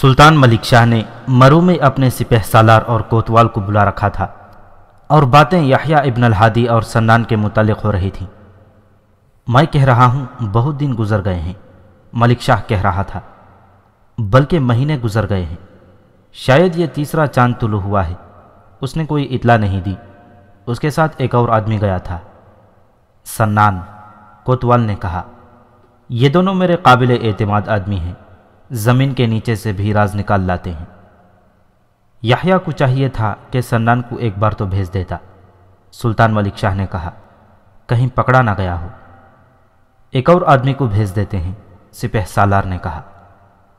سلطان ملک شاہ نے مرو میں اپنے سپہ سالار اور کوتوال کو بلا رکھا تھا اور باتیں یحییٰ ابن الحادی اور سنان کے متعلق ہو رہی تھیں۔ میں کہہ رہا ہوں، بہت دن گزر گئے ہیں۔ ملک شاہ کہہ رہا تھا، بلکہ مہینے گزر گئے ہیں۔ شاید یہ تیسرا چاند طلوع ہوا ہے۔ اس نے کوئی اطلاع نہیں دی۔ اس کے ساتھ ایک اور آدمی گیا تھا۔ سنان، کوتوال نے کہا، یہ دونوں میرے قابل اعتماد آدمی ہیں۔ زمین کے نیچے سے بھی راز نکال لاتے ہیں۔ یحییٰ کو چاہیے تھا کہ سنان کو ایک بار تو بھیج دیتا، سلطان ملک شاہ نے کہا، کہیں پکڑا نہ گیا ہو۔ ایک اور آدمی کو بھیج دیتے ہیں، سپہ سالار نے کہا،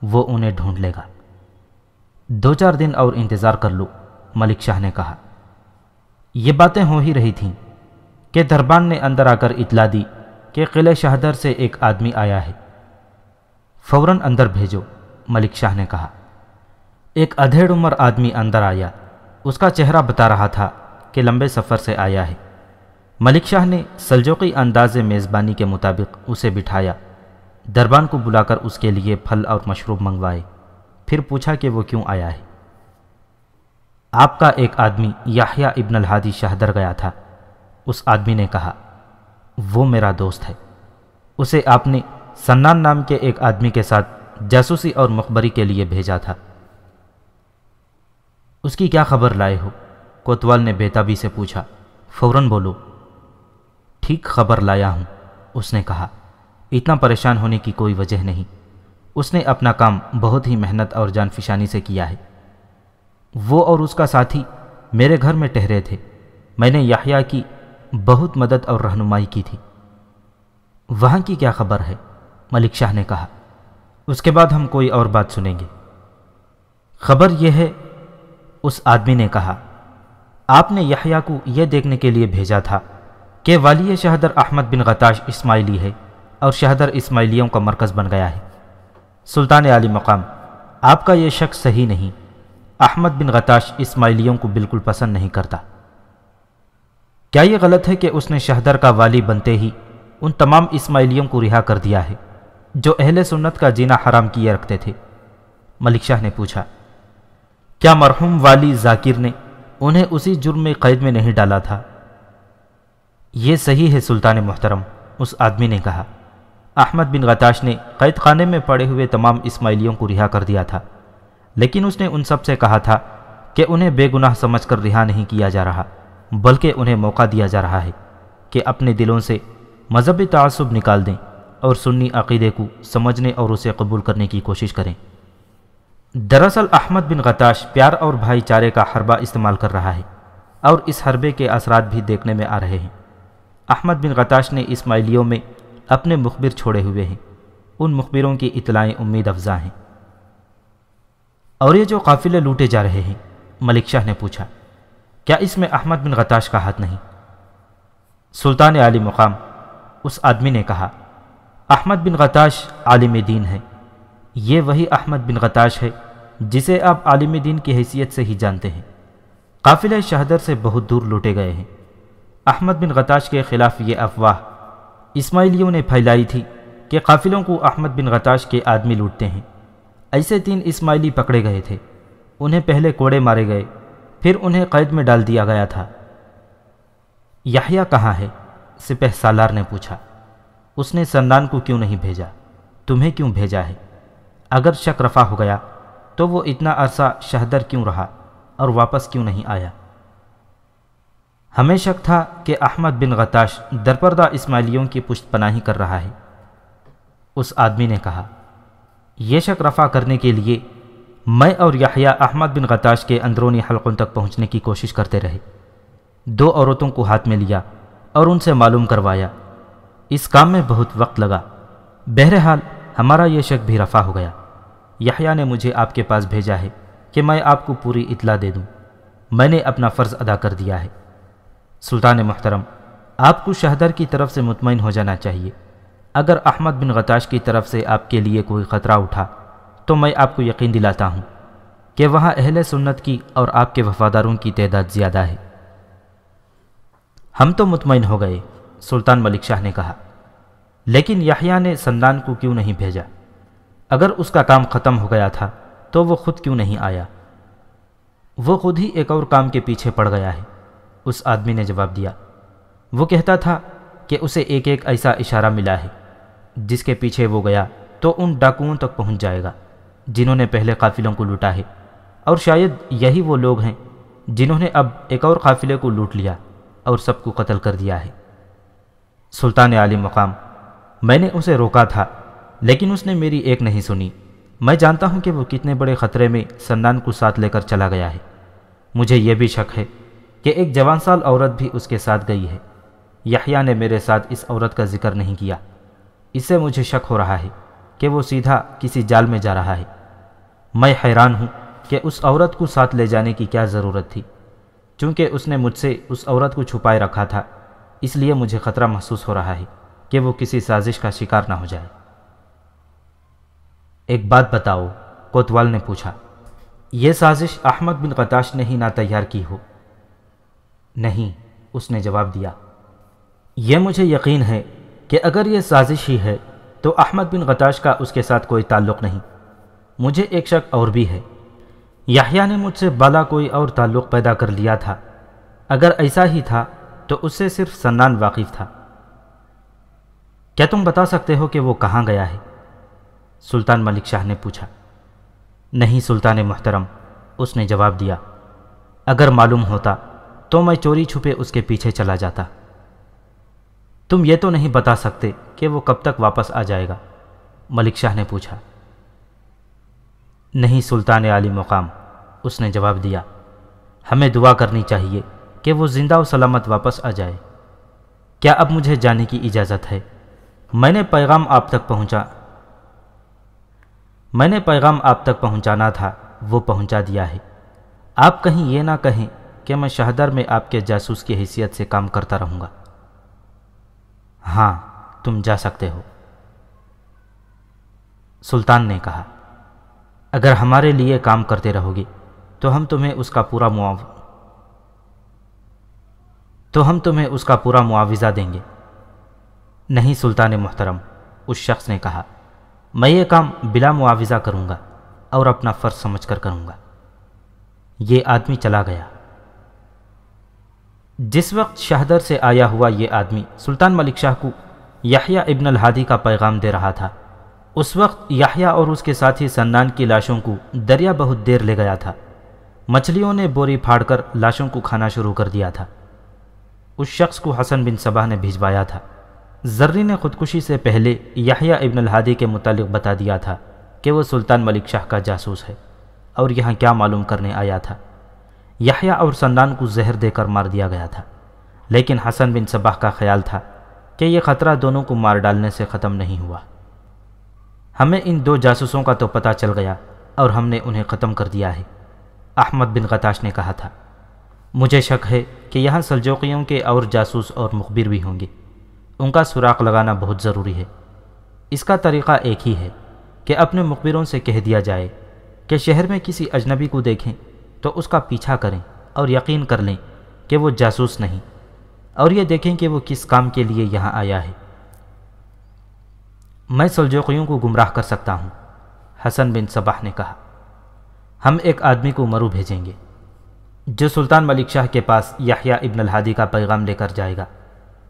وہ انہیں ڈھونڈ لے گا۔ دو چار دن اور انتظار کر لو، ملک شاہ نے کہا۔ یہ باتیں ہو ہی رہی تھیں کہ دربان نے اندر آ کر اطلاع دی کہ قلعہ شہدر سے ایک آدمی آیا ہے۔ فوراً اندر بھیجو، ملک شاہ نے کہا۔ ایک ادھیڑ عمر آدمی اندر آیا۔ اس کا چہرہ بتا رہا تھا کہ لمبے سفر سے آیا ہے۔ ملک شاہ نے سلجوقی انداز میزبانی کے مطابق اسے بٹھایا۔ دربان کو بلا کر اس کے لیے پھل اور مشروب منگوائے۔ پھر پوچھا کہ وہ کیوں آیا ہے۔ آپ کا ایک آدمی یاہیا ابن الحادی شہدر گیا تھا۔ اس آدمی نے کہا، وہ میرا دوست ہے۔ اسے آپ نے سنان نام کے ایک آدمی کے ساتھ جاسوسی اور مخبری کے لیے بھیجا تھا۔ اس کی کیا خبر لائے ہو؟ کوتوال نے بیتابی سے پوچھا۔ فوراً بولو، ٹھیک خبر لایا ہوں، اس نے کہا۔ اتنا پریشان ہونے کی کوئی وجہ نہیں۔ اس نے اپنا کام بہت ہی محنت اور جان فشانی سے کیا ہے۔ وہ اور اس کا ساتھی میرے گھر میں ٹہرے تھے۔ میں نے یحییٰ کی بہت مدد اور رہنمائی کی تھی۔ وہاں کی کیا خبر ہے؟ ملک شاہ نے کہا، اس کے بعد ہم کوئی اور بات سنیں گے۔ خبر یہ ہے، اس آدمی نے کہا، آپ نے یحییٰ کو یہ دیکھنے کے لیے بھیجا تھا کہ والی شہدر احمد بن غتاش اسماعیلی ہے اور شہدر اسماعیلیوں کا مرکز بن گیا ہے۔ سلطان علی مقام، آپ کا یہ شک صحیح نہیں۔ احمد بن غتاش اسماعیلیوں کو بالکل پسند نہیں کرتا۔ کیا یہ غلط ہے کہ اس نے شہدر کا والی بنتے ہی ان تمام اسماعیلیوں کو رہا کر دیا ہے؟ جو اہل سنت کا جینا حرام کیے رکھتے تھے۔ ملک شاہ نے پوچھا، کیا مرحوم والی ذاکر نے انہیں اسی جرم میں قید میں نہیں ڈالا تھا؟ یہ صحیح ہے سلطان محترم، اس آدمی نے کہا۔ احمد بن غتاش نے قید خانے میں پڑے ہوئے تمام اسماعیلیوں کو رہا کر دیا تھا، لیکن اس نے ان سب سے کہا تھا کہ انہیں بے گناہ سمجھ کر رہا نہیں کیا جا رہا، بلکہ انہیں موقع دیا جا رہا ہے کہ اپنے دلوں سے مذہبی تعصب نکال دیں۔ اور سنی عقیدے کو سمجھنے اور اسے قبول کرنے کی کوشش کریں۔ دراصل احمد بن غتاش پیار اور بھائی چارے کا حربہ استعمال کر رہا ہے اور اس حربے کے اثرات بھی دیکھنے میں آ رہے ہیں۔ احمد بن غتاش نے اسماعیلیوں میں اپنے مخبر چھوڑے ہوئے ہیں۔ ان مخبروں کی اطلاعیں امید افزا ہیں۔ اور یہ جو قافلے لوٹے جا رہے ہیں، ملک شاہ نے پوچھا، کیا اس میں احمد بن غتاش کا ہاتھ نہیں؟ سلطان علی مقام اس آدمی نے کہا احمد بن غتاش عالم دین ہے۔ یہ وہی احمد بن غتاش ہے جسے آپ عالم دین کی حیثیت سے ہی جانتے ہیں۔ قافلہ شہدر سے بہت دور لوٹے گئے ہیں۔ احمد بن غتاش کے خلاف یہ افواہ اسماعیلیوں نے پھیلائی تھی کہ قافلوں کو احمد بن غتاش کے آدمی لوٹتے ہیں۔ ایسے تین اسماعیلی پکڑے گئے تھے۔ انہیں پہلے کوڑے مارے گئے، پھر انہیں قید میں ڈال دیا گیا تھا۔ یحییٰ کہاں ہے؟ سپہ سالار نے پوچھا۔ اس نے سنان کو کیوں نہیں بھیجا؟ تمہیں کیوں بھیجا ہے؟ اگر شک رفع ہو گیا، تو وہ اتنا عرصہ شہدر کیوں رہا اور واپس کیوں نہیں آیا؟ ہمیں شک تھا کہ احمد بن غتاش درپردہ اسماعیلیوں کی پشت پناہی کر رہا ہے۔ اس آدمی نے کہا، یہ شک رفع کرنے کے لیے میں اور یحییٰ احمد بن غتاش کے اندرونی حلقوں تک پہنچنے کی کوشش کرتے رہے۔ دو عورتوں کو ہاتھ میں لیا اور ان سے معلوم کروایا۔ اس کام میں بہت وقت لگا۔ بہرحال، ہمارا یہ شک بھی رفع ہو گیا۔ یحییٰ نے مجھے آپ کے پاس بھیجا ہے کہ میں آپ کو پوری اطلاع دے دوں۔ میں نے اپنا فرض ادا کر دیا ہے۔ سلطان محترم، آپ کو شہدر کی طرف سے مطمئن ہو جانا چاہیے۔ اگر احمد بن غتاش کی طرف سے آپ کے لیے کوئی خطرہ اٹھا، تو میں آپ کو یقین دلاتا ہوں کہ وہاں اہل سنت کی اور آپ کے وفاداروں کی تعداد زیادہ ہے۔ ہم تو مطمئن ہو گئے۔ سلطان ملک شاہ نے کہا، لیکن یحییٰ نے سندان کو کیوں نہیں بھیجا؟ اگر اس کا کام ختم ہو گیا تھا تو وہ خود کیوں نہیں آیا؟ وہ خود ہی ایک اور کام کے پیچھے پڑ گیا ہے۔ اس آدمی نے جواب دیا، وہ کہتا تھا کہ اسے ایک ایک ایسا اشارہ ملا ہے، جس کے پیچھے وہ گیا تو ان ڈاکوؤں تک پہنچ جائے گا، جنہوں نے پہلے قافلوں کو لوٹا ہے۔ اور شاید یہی وہ لوگ ہیں جنہوں نے اب ایک اور قافلے کو لوٹ لیا اور سب کو قتل کر دیا ہے۔ سلطان عالی مقام۔ میں نے اسے روکا تھا، لیکن اس نے میری ایک نہیں سنی۔ میں جانتا ہوں کہ وہ کتنے بڑے خطرے میں سندان کو ساتھ لے کر چلا گیا ہے۔ مجھے یہ بھی شک ہے کہ ایک جوان سال عورت بھی اس کے ساتھ گئی ہے۔ یحییٰ نے میرے ساتھ اس عورت کا ذکر نہیں کیا۔ اس سے مجھے شک ہو رہا ہے کہ وہ سیدھا کسی جال میں جا رہا ہے۔ میں حیران ہوں کہ اس عورت کو ساتھ لے جانے کی کیا ضرورت تھی، چونکہ اس نے مجھ سے اس عورت کو چھپائے رکھا تھا۔ اس لیے مجھے خطرہ محسوس ہو رہا ہے کہ وہ کسی سازش کا شکار نہ ہو جائے۔ ایک بات بتاؤ، کوتوال نے پوچھا۔ یہ سازش احمد بن قتاش نے ہی نہ تیار کی ہو؟ نہیں، اس نے جواب دیا۔ یہ مجھے یقین ہے کہ اگر یہ سازش ہی ہے تو احمد بن غتاش کا اس کے ساتھ کوئی تعلق نہیں۔ مجھے ایک شک اور بھی ہے۔ یحییٰ نے مجھ سے بالا کوئی اور تعلق پیدا کر لیا تھا۔ اگر ایسا ہی تھا تو اس سے صرف سنان واقف تھا۔ کیا تم بتا سکتے ہو کہ وہ کہاں گیا ہے؟ سلطان ملک شاہ نے پوچھا۔ نہیں سلطان محترم، اس نے جواب دیا۔ اگر معلوم ہوتا تو میں چوری چھپے اس کے پیچھے چلا جاتا۔ تم یہ تو نہیں بتا سکتے کہ وہ کب تک واپس آ جائے گا؟ ملک شاہ نے پوچھا۔ نہیں سلطان عالی مقام، اس نے جواب دیا۔ ہمیں دعا کرنی چاہیے کہ وہ زندہ و سلامت واپس آ جائے۔ کیا اب مجھے جانے کی اجازت ہے؟ میں نے پیغام آپ تک پہنچا۔ میں نے پیغام آپ تک پہنچانا تھا، وہ پہنچا دیا ہے۔ آپ کہیں یہ نہ کہیں کہ میں شہدر میں آپ کے جاسوس کی حیثیت سے کام کرتا رہوں گا۔ ہاں تم جا سکتے ہو۔ سلطان نے کہا، اگر ہمارے لیے کام کرتے رہو گے، تو ہم تمہیں اس کا پورا معاو تو ہم تمہیں اس کا پورا معاوضہ دیں گے۔ نہیں سلطان محترم، اس شخص نے کہا، میں یہ کام بلا معاوضہ کروں گا اور اپنا فرض سمجھ کر کروں گا۔ یہ آدمی چلا گیا۔ جس وقت شہدر سے آیا ہوا یہ آدمی سلطان ملک شاہ کو یحییٰ ابن الحادی کا پیغام دے رہا تھا، اس وقت یحییٰ اور اس کے ساتھی سنان کی لاشوں کو دریا بہت دیر لے گیا تھا۔ مچھلیوں نے بوری پھاڑ کر لاشوں کو کھانا شروع کر دیا تھا۔ اس شخص کو حسن بن صبح نے بھیجوایا تھا۔ زرری نے خودکشی سے پہلے یحییٰ ابن الحادی کے متعلق بتا دیا تھا کہ وہ سلطان ملک شاہ کا جاسوس ہے اور یہاں کیا معلوم کرنے آیا تھا۔ یحییٰ اور سندان کو زہر دے کر مار دیا گیا تھا۔ لیکن حسن بن صباح کا خیال تھا کہ یہ خطرہ دونوں کو مار ڈالنے سے ختم نہیں ہوا۔ ہمیں ان دو جاسوسوں کا تو پتہ چل گیا اور ہم نے انہیں ختم کر دیا ہے۔ احمد بن قتاش نے کہا تھا۔ مجھے شک ہے کہ یہاں سلجوقیوں کے اور جاسوس اور مخبر بھی ہوں گے۔ ان کا سراغ لگانا بہت ضروری ہے۔ اس کا طریقہ ایک ہی ہے کہ اپنے مخبروں سے کہہ دیا جائے کہ شہر میں کسی اجنبی کو دیکھیں تو اس کا پیچھا کریں اور یقین کر لیں کہ وہ جاسوس نہیں۔ اور یہ دیکھیں کہ وہ کس کام کے لیے یہاں آیا ہے۔ میں سلجوقیوں کو گمراہ کر سکتا ہوں، حسن بن صباح نے کہا۔ ہم ایک آدمی کو مرو بھیجیں گے۔ جو سلطان ملک شاہ کے پاس یحییٰ ابن الحادی کا پیغام لے کر جائے گا،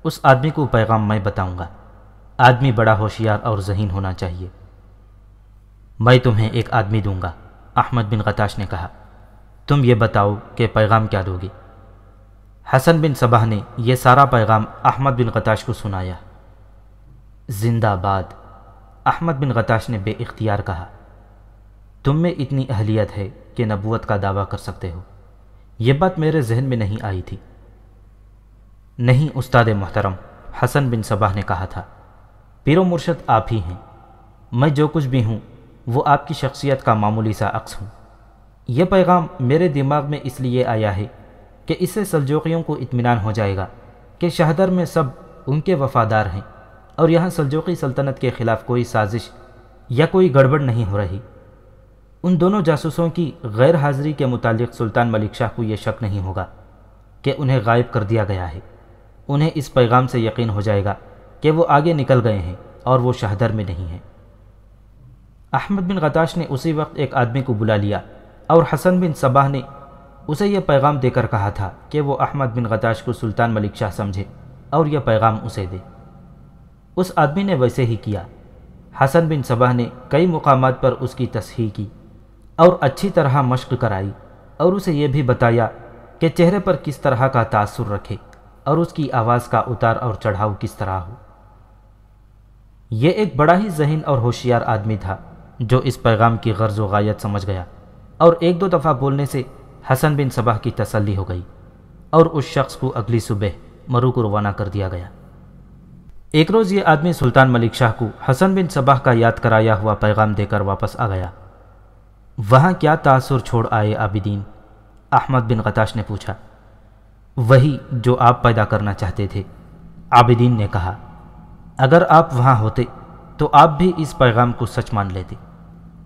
اس آدمی کو پیغام میں بتاؤں گا۔ آدمی بڑا ہوشیار اور ذہین ہونا چاہیے۔ میں تمہیں ایک آدمی دوں گا، احمد بن قتاش نے کہا۔ تم یہ بتاؤ کہ پیغام کیا دو گی۔ حسن بن صبح نے یہ سارا پیغام احمد بن غتاش کو سنایا۔ زندہ باد، احمد بن غتاش نے بے اختیار کہا۔ تم میں اتنی اہلیت ہے کہ نبوت کا دعویٰ کر سکتے ہو۔ یہ بات میرے ذہن میں نہیں آئی تھی۔ نہیں، استاد محترم، حسن بن صبح نے کہا تھا پیرو مرشد آپ ہی ہیں۔ میں جو کچھ بھی ہوں، وہ آپ کی شخصیت کا معمولی سا عکس ہوں۔ یہ پیغام میرے دماغ میں اس لیے آیا ہے کہ اس سے سلجوقیوں کو اطمینان ہو جائے گا کہ شہدر میں سب ان کے وفادار ہیں اور یہاں سلجوقی سلطنت کے خلاف کوئی سازش یا کوئی گڑبڑ نہیں ہو رہی۔ ان دونوں جاسوسوں کی غیر حاضری کے متعلق سلطان ملک شاہ کو یہ شک نہیں ہوگا کہ انہیں غائب کر دیا گیا ہے۔ انہیں اس پیغام سے یقین ہو جائے گا کہ وہ آگے نکل گئے ہیں اور وہ شہدر میں نہیں ہیں۔ احمد بن غتاش نے اسی وقت ایک آدمی کو بلا لیا اور حسن بن صباح نے اسے یہ پیغام دے کر کہا تھا کہ وہ احمد بن غتاش کو سلطان ملک شاہ سمجھے اور یہ پیغام اسے دے۔ اس آدمی نے ویسے ہی کیا۔ حسن بن صباح نے کئی مقامات پر اس کی تصحیح کی۔ اور اچھی طرح مشق کرائی اور اسے یہ بھی بتایا کہ چہرے پر کس طرح کا تاثر رکھے اور اس کی آواز کا اتار اور چڑھاؤ کس طرح ہو۔ یہ ایک بڑا ہی ذہین اور ہوشیار آدمی تھا جو اس پیغام کی غرض و غایت سمجھ گیا اور ایک دو دفعہ بولنے سے حسن بن صبح کی تسلی ہو گئی اور اس شخص کو اگلی صبح مرو کو روانہ کر دیا گیا۔ ایک روز یہ آدمی سلطان ملک شاہ کو حسن بن صبح کا یاد کرایا ہوا پیغام دے کر واپس آ گیا۔ وہاں کیا تاثر چھوڑ آئے عابدین؟ احمد بن غتاش نے پوچھا، وہی جو آپ پیدا کرنا چاہتے تھے؟ عابدین نے کہا، اگر آپ وہاں ہوتے تو آپ بھی اس پیغام کو سچ مان لیتے۔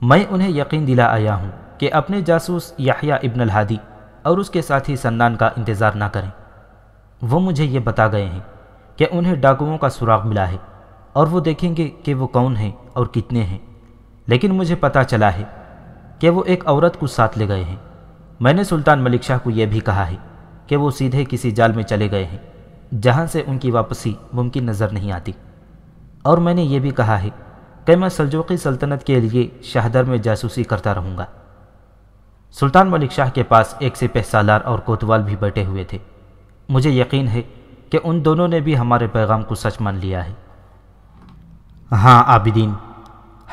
میں انہیں یقین دلا آیا ہوں کہ اپنے جاسوس یحییٰ ابن الحادی اور اس کے ساتھی سنان کا انتظار نہ کریں۔ وہ مجھے یہ بتا گئے ہیں کہ انہیں ڈاکوؤں کا سراغ ملا ہے اور وہ دیکھیں گے کہ وہ کون ہیں اور کتنے ہیں۔ لیکن مجھے پتا چلا ہے کہ وہ ایک عورت کو ساتھ لے گئے ہیں۔ میں نے سلطان ملک شاہ کو یہ بھی کہا ہے کہ وہ سیدھے کسی جال میں چلے گئے ہیں، جہاں سے ان کی واپسی ممکن نظر نہیں آتی۔ اور میں نے یہ بھی کہا ہے کہ میں سلجوقی سلطنت کے لیے شہدر میں جاسوسی کرتا رہوں گا۔ سلطان ملک شاہ کے پاس ایک سپہ سالار اور کوتوال بھی بیٹھے ہوئے تھے۔ مجھے یقین ہے کہ ان دونوں نے بھی ہمارے پیغام کو سچ مان لیا ہے۔ ہاں عابدین،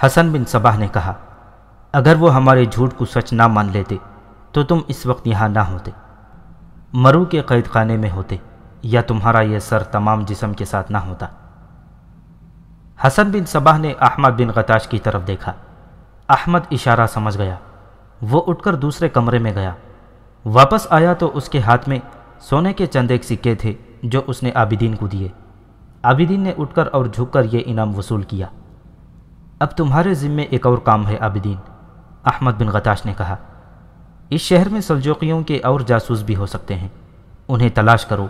حسن بن صباح نے کہا۔ اگر وہ ہمارے جھوٹ کو سچ نہ مان لیتے، تو تم اس وقت یہاں نہ ہوتے۔ مرو کے قید خانے میں ہوتے، یا تمہارا یہ سر تمام جسم کے ساتھ نہ ہوتا۔ حسن بن صباح نے احمد بن غتاش کی طرف دیکھا۔ احمد اشارہ سمجھ گیا۔ وہ اٹھ کر دوسرے کمرے میں گیا۔ واپس آیا تو اس کے ہاتھ میں سونے کے چند ایک سکے تھے جو اس نے عابدین کو دیے۔ عابدین نے اٹھ کر اور جھک کر یہ انعام وصول کیا۔ اب تمہارے ذمے ایک اور کام ہے، عابدین۔ احمد بن غتاش نے کہا، اس شہر میں سلجوقیوں کے اور جاسوس بھی ہو سکتے ہیں، انہیں تلاش کرو،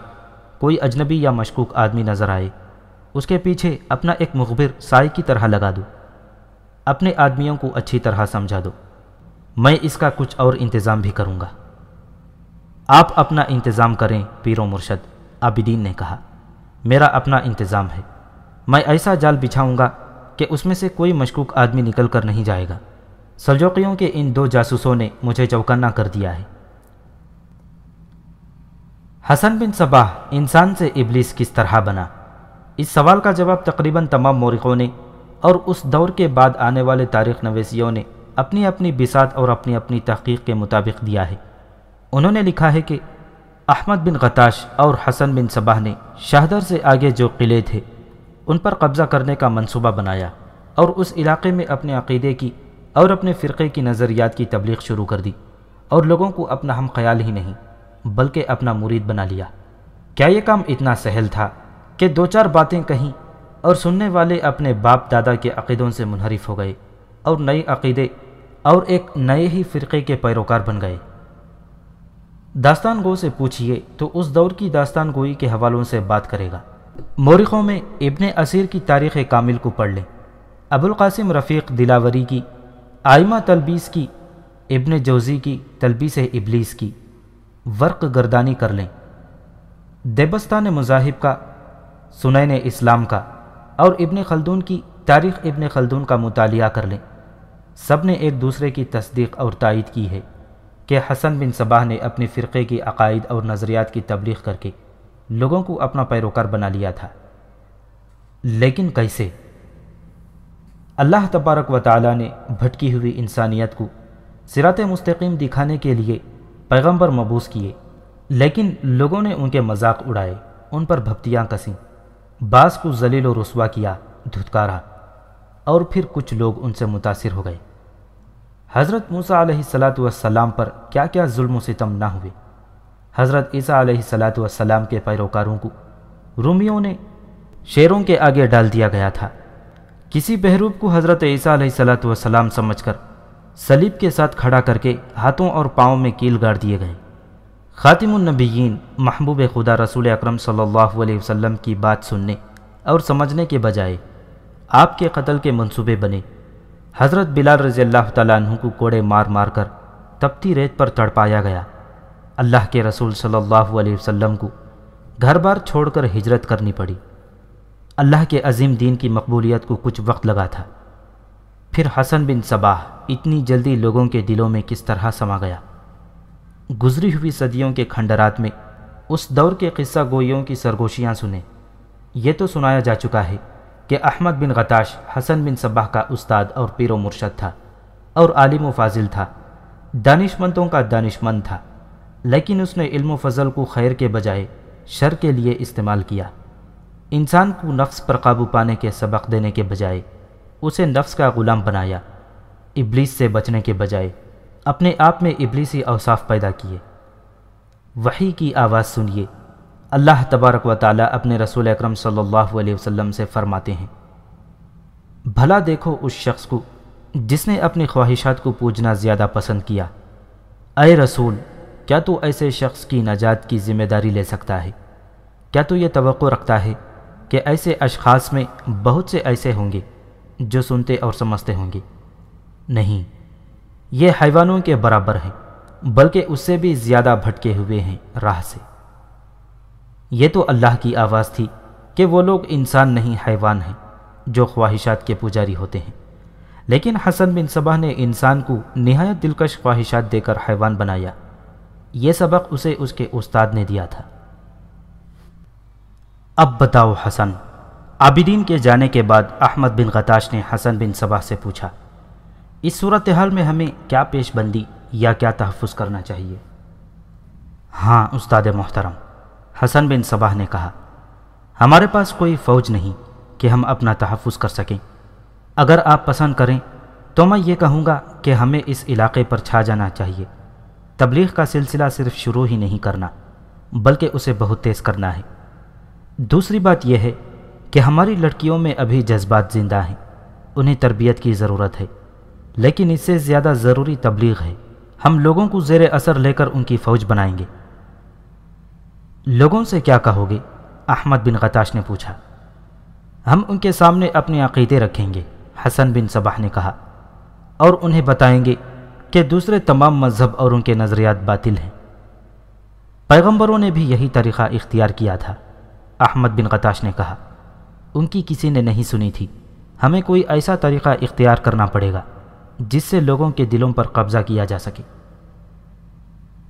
کوئی اجنبی یا مشکوک آدمی نظر آئے، اس کے پیچھے اپنا ایک مخبر سائی کی طرح لگا دو، اپنے آدمیوں کو اچھی طرح سمجھا دو، میں اس کا کچھ اور انتظام بھی کروں گا۔ آپ اپنا انتظام کریں، پیر و مرشد، عابدین نے کہا، میرا اپنا انتظام ہے، میں ایسا جال بچھاؤں گا کہ اس میں سے کوئی مشکوک آدمی نکل کر نہیں جائے گا۔ سلجوقیوں کے ان دو جاسوسوں نے مجھے چوکنا کر دیا ہے۔ حسن بن صباح انسان سے ابلیس کس طرح بنا؟ اس سوال کا جواب تقریباً تمام مورخوں نے اور اس دور کے بعد آنے والے تاریخ نویسیوں نے اپنی اپنی بسات اور اپنی اپنی تحقیق کے مطابق دیا ہے۔ انہوں نے لکھا ہے کہ احمد بن غتاش اور حسن بن صباح نے شہدر سے آگے جو قلعے تھے، ان پر قبضہ کرنے کا منصوبہ بنایا اور اس علاقے میں اپنے عقیدے کی اور اپنے فرقے کی نظریات کی تبلیغ شروع کر دی اور لوگوں کو اپنا ہم خیال ہی نہیں، بلکہ اپنا مرید بنا لیا۔ کیا یہ کام اتنا سہل تھا کہ دو چار باتیں کہیں اور سننے والے اپنے باپ دادا کے عقیدوں سے منحرف ہو گئے اور نئے عقیدے اور ایک نئے ہی فرقے کے پیروکار بن گئے؟ داستان گو سے پوچھئے تو اس دور کی داستان گوئی کے حوالوں سے بات کرے گا۔ مورخوں میں ابن اسیر کی تاریخ کامل کو پڑھ لیں۔ ابو القاسم رفیق دلاوری کی آئمہ تلبیس کی، ابن جوزی کی، تلبیس ابلیس کی۔ ورق گردانی کر لیں۔ دیبستان مذاہب کا، سنین اسلام کا اور ابن خلدون کی، تاریخ ابن خلدون کا مطالعہ کر لیں۔ سب نے ایک دوسرے کی تصدیق اور تائید کی ہے کہ حسن بن صباح نے اپنی فرقے کی عقائد اور نظریات کی تبلیغ کر کے لوگوں کو اپنا پیروکار بنا لیا تھا۔ لیکن کیسے؟ اللہ تبارک و تعالیٰ نے بھٹکی ہوئی انسانیت کو سرات مستقیم دکھانے کے لیے پیغمبر مبوس کیے، لیکن لوگوں نے ان کے مذاق اڑائے، ان پر بھپتیاں کسیں، بعض کو ذلیل و رسوا کیا، دھتکارا، اور پھر کچھ لوگ ان سے متاثر ہو گئے۔ حضرت موسیٰ علیہ السلاۃ والسلام پر کیا کیا ظلم و ستم نہ ہوئے۔ حضرت عیسیٰ علیہ السلاۃ والسلام کے پیروکاروں کو رومیوں نے شیروں کے آگے ڈال دیا گیا تھا۔ کسی بہروب کو حضرت عیسیٰ علیہ السلاۃ والسلام سمجھ کر سلیب کے ساتھ کھڑا کر کے ہاتھوں اور پاؤں میں کیل گاڑ دیے گئے۔ خاتم النبیین محبوب خدا رسول اکرم صلی اللہ علیہ وسلم کی بات سننے اور سمجھنے کے بجائے آپ کے قتل کے منصوبے بنے۔ حضرت بلال رضی اللہ تعالیٰ عنہ کو کوڑے مار مار کر تپتی ریت پر تڑپایا گیا۔ اللہ کے رسول صلی اللہ علیہ وسلم کو گھر بار چھوڑ کر ہجرت کرنی پڑی۔ اللہ کے عظیم دین کی مقبولیت کو کچھ وقت لگا تھا۔ پھر حسن بن صباح اتنی جلدی لوگوں کے دلوں میں کس طرح سما گیا۔ گزری ہوئی صدیوں کے کھنڈرات میں اس دور کے قصہ گوئیوں کی سرگوشیاں سنیں۔ یہ تو سنایا جا چکا ہے کہ احمد بن غتاش حسن بن صباح کا استاد اور پیر و مرشد تھا اور عالم و فاضل تھا۔ دانش مندوں کا دانش مند تھا، لیکن اس نے علم و فضل کو خیر کے بجائے شر کے لیے استعمال کیا۔ انسان کو نفس پر قابو پانے کے سبق دینے کے بجائے اسے نفس کا غلام بنایا، ابلیس سے بچنے کے بجائے اپنے آپ میں ابلیسی اوصاف پیدا کیے۔ وحی کی آواز سنیے۔ اللہ تبارک و تعالیٰ اپنے رسول اکرم صلی اللہ علیہ وسلم سے فرماتے ہیں، بھلا دیکھو اس شخص کو جس نے اپنی خواہشات کو پوجنا زیادہ پسند کیا۔ اے رسول، کیا تو ایسے شخص کی نجات کی ذمہ داری لے سکتا ہے؟ کیا تو یہ توقع رکھتا ہے؟ کہ ایسے اشخاص میں بہت سے ایسے ہوں گے جو سنتے اور سمجھتے ہوں گے۔ نہیں، یہ حیوانوں کے برابر ہیں، بلکہ اس سے بھی زیادہ بھٹکے ہوئے ہیں راہ سے۔ یہ تو اللہ کی آواز تھی کہ وہ لوگ انسان نہیں، حیوان ہیں جو خواہشات کے پجاری ہوتے ہیں۔ لیکن حسن بن صبح نے انسان کو نہایت دلکش خواہشات دے کر حیوان بنایا۔ یہ سبق اسے اس کے استاد نے دیا تھا۔ اب بتاؤ حسن۔ عابدین کے جانے کے بعد احمد بن غتاش نے حسن بن صبح سے پوچھا، اس صورتحال میں ہمیں کیا پیش بندی یا کیا تحفظ کرنا چاہیے؟ ہاں استاد محترم، حسن بن صبح نے کہا، ہمارے پاس کوئی فوج نہیں کہ ہم اپنا تحفظ کر سکیں۔ اگر آپ پسند کریں تو میں یہ کہوں گا کہ ہمیں اس علاقے پر چھا جانا چاہیے۔ تبلیغ کا سلسلہ صرف شروع ہی نہیں کرنا، بلکہ اسے بہت تیز کرنا ہے۔ دوسری بات یہ ہے کہ ہماری لڑکیوں میں ابھی جذبات زندہ ہیں، انہیں تربیت کی ضرورت ہے، لیکن اس سے زیادہ ضروری تبلیغ ہے۔ ہم لوگوں کو زیر اثر لے کر ان کی فوج بنائیں گے۔ لوگوں سے کیا کہو گے؟ احمد بن غتاش نے پوچھا۔ ہم ان کے سامنے اپنے عقیدے رکھیں گے، حسن بن صباح نے کہا۔ اور انہیں بتائیں گے کہ دوسرے تمام مذہب اور ان کے نظریات باطل ہیں۔ پیغمبروں نے بھی یہی طریقہ اختیار کیا تھا۔ احمد بن قتاش نے کہا، ان کی کسی نے نہیں سنی تھی۔ ہمیں کوئی ایسا طریقہ اختیار کرنا پڑے گا جس سے لوگوں کے دلوں پر قبضہ کیا جا سکے۔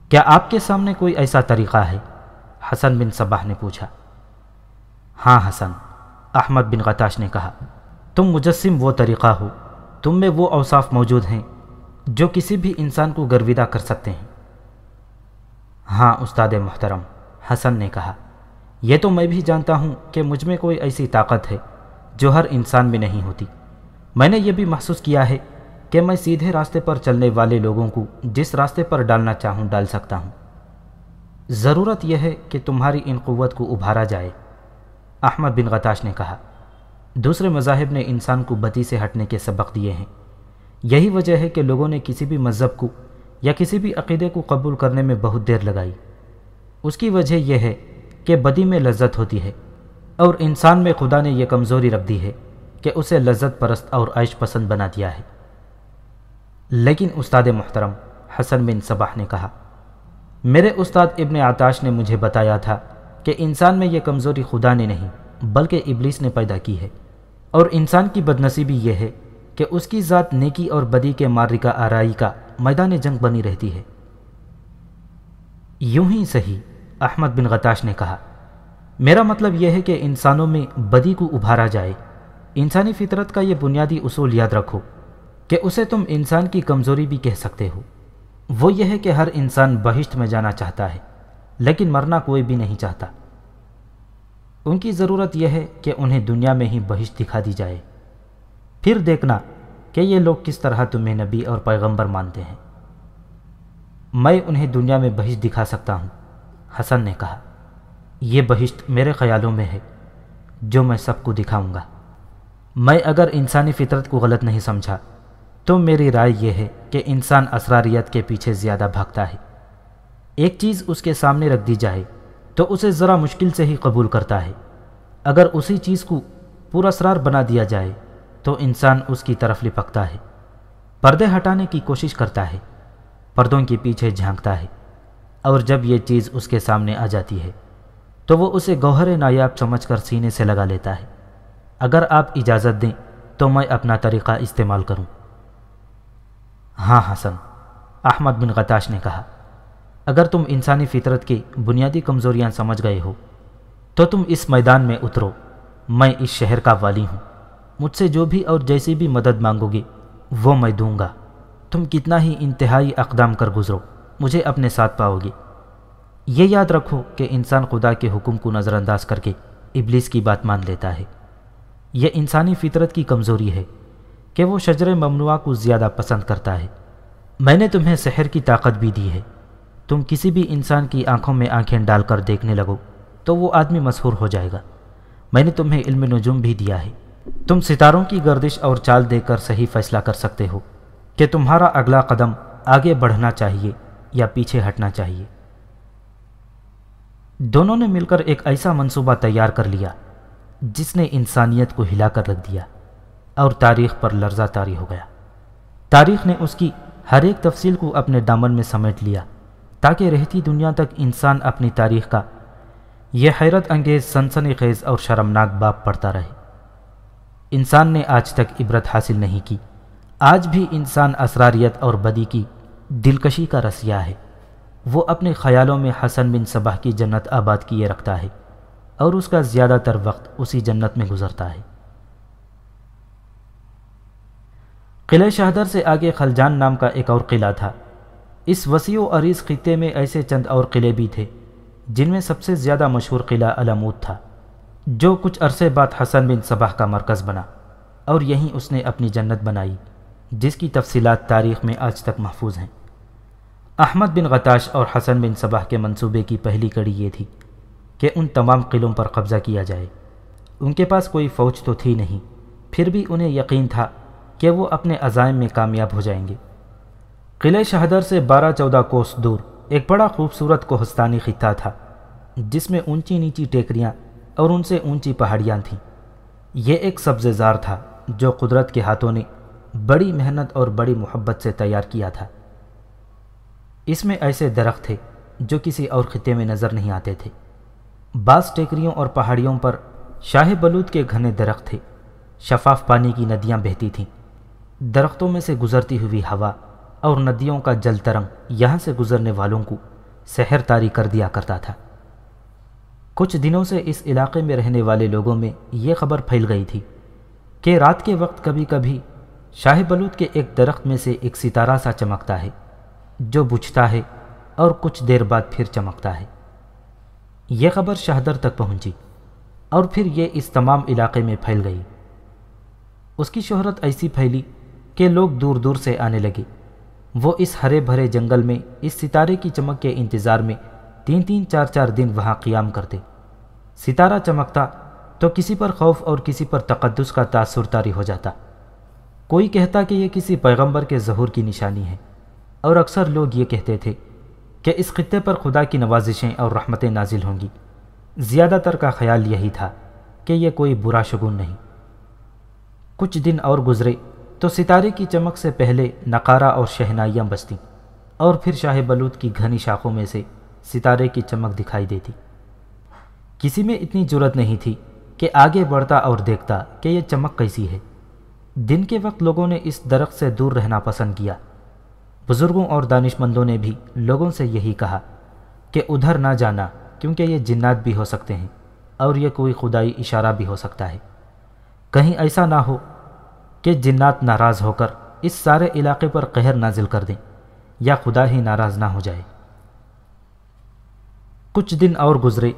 کیا آپ کے سامنے کوئی ایسا طریقہ ہے؟ حسن بن صباح نے پوچھا۔ ہاں حسن، احمد بن قتاش نے کہا، تم مجسم وہ طریقہ ہو، تم میں وہ اوصاف موجود ہیں جو کسی بھی انسان کو گرویدہ کر سکتے ہیں۔ ہاں استاد محترم، حسن نے کہا۔ یہ تو میں بھی جانتا ہوں کہ مجھ میں کوئی ایسی طاقت ہے جو ہر انسان میں نہیں ہوتی۔ میں نے یہ بھی محسوس کیا ہے کہ میں سیدھے راستے پر چلنے والے لوگوں کو جس راستے پر ڈالنا چاہوں ڈال سکتا ہوں۔ ضرورت یہ ہے کہ تمہاری ان قوت کو ابھارا جائے۔ احمد بن غتاش نے کہا، دوسرے مذاہب نے انسان کو بدی سے ہٹنے کے سبق دیے ہیں۔ یہی وجہ ہے کہ لوگوں نے کسی بھی مذہب کو یا کسی بھی عقیدے کو قبول کرنے میں بہت دیر لگائی۔ اس کی وجہ یہ ہے کہ بدی میں لذت ہوتی ہے اور انسان میں خدا نے یہ کمزوری رکھ دی ہے کہ اسے لذت پرست اور عائش پسند بنا دیا ہے۔ لیکن استاد محترم، حسن بن صباح نے کہا، میرے استاد ابن آتاش نے مجھے بتایا تھا کہ انسان میں یہ کمزوری خدا نے نہیں، بلکہ ابلیس نے پیدا کی ہے۔ اور انسان کی بدنصیبی یہ ہے کہ اس کی ذات نیکی اور بدی کے مارکا آرائی کا میدان جنگ بنی رہتی ہے۔ یوں ہی صحیح احمد بن غتاش نے کہا، میرا مطلب یہ ہے کہ انسانوں میں بدی کو ابھارا جائے۔ انسانی فطرت کا یہ بنیادی اصول یاد رکھو کہ اسے تم انسان کی کمزوری بھی کہہ سکتے ہو۔ وہ یہ ہے کہ ہر انسان بہشت میں جانا چاہتا ہے، لیکن مرنا کوئی بھی نہیں چاہتا۔ ان کی ضرورت یہ ہے کہ انہیں دنیا میں ہی بہشت دکھا دی جائے۔ پھر دیکھنا کہ یہ لوگ کس طرح تمہیں نبی اور پیغمبر مانتے ہیں۔ میں انہیں دنیا میں بہشت دکھا سکتا ہوں۔ حسن نے کہا، یہ بہشت میرے خیالوں میں ہے، جو میں سب کو دکھاؤں گا۔ میں اگر انسانی فطرت کو غلط نہیں سمجھا، تو میری رائے یہ ہے کہ انسان اسراریت کے پیچھے زیادہ بھاگتا ہے۔ ایک چیز اس کے سامنے رکھ دی جائے، تو اسے ذرا مشکل سے ہی قبول کرتا ہے۔ اگر اسی چیز کو پورا اسرار بنا دیا جائے، تو انسان اس کی طرف لپکتا ہے۔ پردے ہٹانے کی کوشش کرتا ہے، پردوں کے پیچھے جھانکتا ہے۔ اور جب یہ چیز اس کے سامنے آ جاتی ہے، تو وہ اسے گوہر نایاب سمجھ کر سینے سے لگا لیتا ہے۔ اگر آپ اجازت دیں تو میں اپنا طریقہ استعمال کروں۔ ہاں حسن، احمد بن غتاش نے کہا، اگر تم انسانی فطرت کی بنیادی کمزوریاں سمجھ گئے ہو، تو تم اس میدان میں اترو۔ میں اس شہر کا والی ہوں۔ مجھ سے جو بھی اور جیسی بھی مدد مانگو گے وہ میں دوں گا۔ تم کتنا ہی انتہائی اقدام کر گزرو۔ مجھے اپنے ساتھ پاؤ گے یہ یاد رکھو کہ انسان خدا کے حکم کو نظر انداز کر کے ابلیس کی بات مان لیتا ہے۔ یہ انسانی فطرت کی کمزوری ہے کہ وہ شجر ممنوع کو زیادہ پسند کرتا ہے۔ میں نے تمہیں سحر کی طاقت بھی دی ہے۔ تم کسی بھی انسان کی آنکھوں میں آنکھیں ڈال کر دیکھنے لگو تو وہ آدمی مشہور ہو جائے گا۔ میں نے تمہیں علم نجوم بھی دیا ہے۔ تم ستاروں کی گردش اور چال دے کر صحیح فیصلہ کر سکتے ہو کہ تمہارا اگلا قدم آگے بڑھنا چاہیے۔ یا پیچھے ہٹنا چاہیے۔ دونوں نے مل کر ایک ایسا منصوبہ تیار کر لیا جس نے انسانیت کو ہلا کر رکھ دیا اور تاریخ پر لرزہ تاری ہو گیا۔ تاریخ نے اس کی ہر ایک تفصیل کو اپنے دامن میں سمیٹ لیا تاکہ رہتی دنیا تک انسان اپنی تاریخ کا یہ حیرت انگیز سنسنی خیز اور شرمناک باپ پڑھتا رہے۔ انسان نے آج تک عبرت حاصل نہیں کی۔ آج بھی انسان اسراریت اور بدی کی دلکشی کا رسیا ہے۔ وہ اپنے خیالوں میں حسن بن صبح کی جنت آباد کیے رکھتا ہے اور اس کا زیادہ تر وقت اسی جنت میں گزرتا ہے۔ قلعہ شہدر سے آگے خلجان نام کا ایک اور قلعہ تھا۔ اس وسیع و عریض خطے میں ایسے چند اور قلعے بھی تھے جن میں سب سے زیادہ مشہور قلعہ علمود تھا، جو کچھ عرصے بعد حسن بن صبح کا مرکز بنا اور یہیں اس نے اپنی جنت بنائی، جس کی تفصیلات تاریخ میں آج تک محفوظ ہیں۔ احمد بن غتاش اور حسن بن صبح کے منصوبے کی پہلی کڑی یہ تھی کہ ان تمام قلعوں پر قبضہ کیا جائے۔ ان کے پاس کوئی فوج تو تھی نہیں، پھر بھی انہیں یقین تھا کہ وہ اپنے عزائم میں کامیاب ہو جائیں گے۔ قلعہ شہدر سے بارہ چودہ کوس دور ایک بڑا خوبصورت کوہستانی خطہ تھا، جس میں اونچی نیچی ٹیکریاں اور ان سے اونچی پہاڑیاں تھیں۔ یہ ایک سبز زار تھا جو قدرت کے ہاتھوں نے بڑی محنت اور بڑی محبت سے تیار کیا تھا۔ اس میں ایسے درخت تھے جو کسی اور خطے میں نظر نہیں آتے تھے۔ بعض ٹیکریوں اور پہاڑیوں پر شاہ بلود کے گھنے درخت تھے۔ شفاف پانی کی ندیاں بہتی تھیں۔ درختوں میں سے گزرتی ہوئی ہوا اور ندیوں کا جل ترنگ یہاں سے گزرنے والوں کو سحر تاری کر دیا کرتا تھا۔ کچھ دنوں سے اس علاقے میں رہنے والے لوگوں میں یہ خبر پھیل گئی تھی کہ رات کے وقت کبھی کبھی شاہ بلود کے ایک درخت میں سے ایک ستارہ سا چمکتا ہے۔ جو بجھتا ہے اور کچھ دیر بعد پھر چمکتا ہے۔ یہ خبر شہدر تک پہنچی اور پھر یہ اس تمام علاقے میں پھیل گئی۔ اس کی شہرت ایسی پھیلی کہ لوگ دور دور سے آنے لگے۔ وہ اس ہرے بھرے جنگل میں، اس ستارے کی چمک کے انتظار میں تین تین چار چار دن وہاں قیام کرتے۔ ستارہ چمکتا تو کسی پر خوف اور کسی پر تقدس کا تاثر تاری ہو جاتا۔ کوئی کہتا کہ یہ کسی پیغمبر کے ظہور کی نشانی ہے۔ اور اکثر لوگ یہ کہتے تھے کہ اس خطے پر خدا کی نوازشیں اور رحمتیں نازل ہوں گی۔ زیادہ تر کا خیال یہی تھا کہ یہ کوئی برا شگون نہیں۔ کچھ دن اور گزرے تو ستارے کی چمک سے پہلے نقارہ اور شہنائیاں بستیں اور پھر شاہ بلوت کی گھنی شاخوں میں سے ستارے کی چمک دکھائی دیتی۔ کسی میں اتنی جرت نہیں تھی کہ آگے بڑھتا اور دیکھتا کہ یہ چمک کیسی ہے۔ دن کے وقت لوگوں نے اس درخت سے دور رہنا پسند کیا۔ بزرگوں اور دانش مندوں نے بھی لوگوں سے یہی کہا کہ ادھر نہ جانا، کیونکہ یہ جنات بھی ہو سکتے ہیں اور یہ کوئی خدائی اشارہ بھی ہو سکتا ہے۔ کہیں ایسا نہ ہو کہ جنات ناراض ہو کر اس سارے علاقے پر قہر نازل کر دیں یا خدا ہی ناراض نہ ہو جائے۔ کچھ دن اور گزرے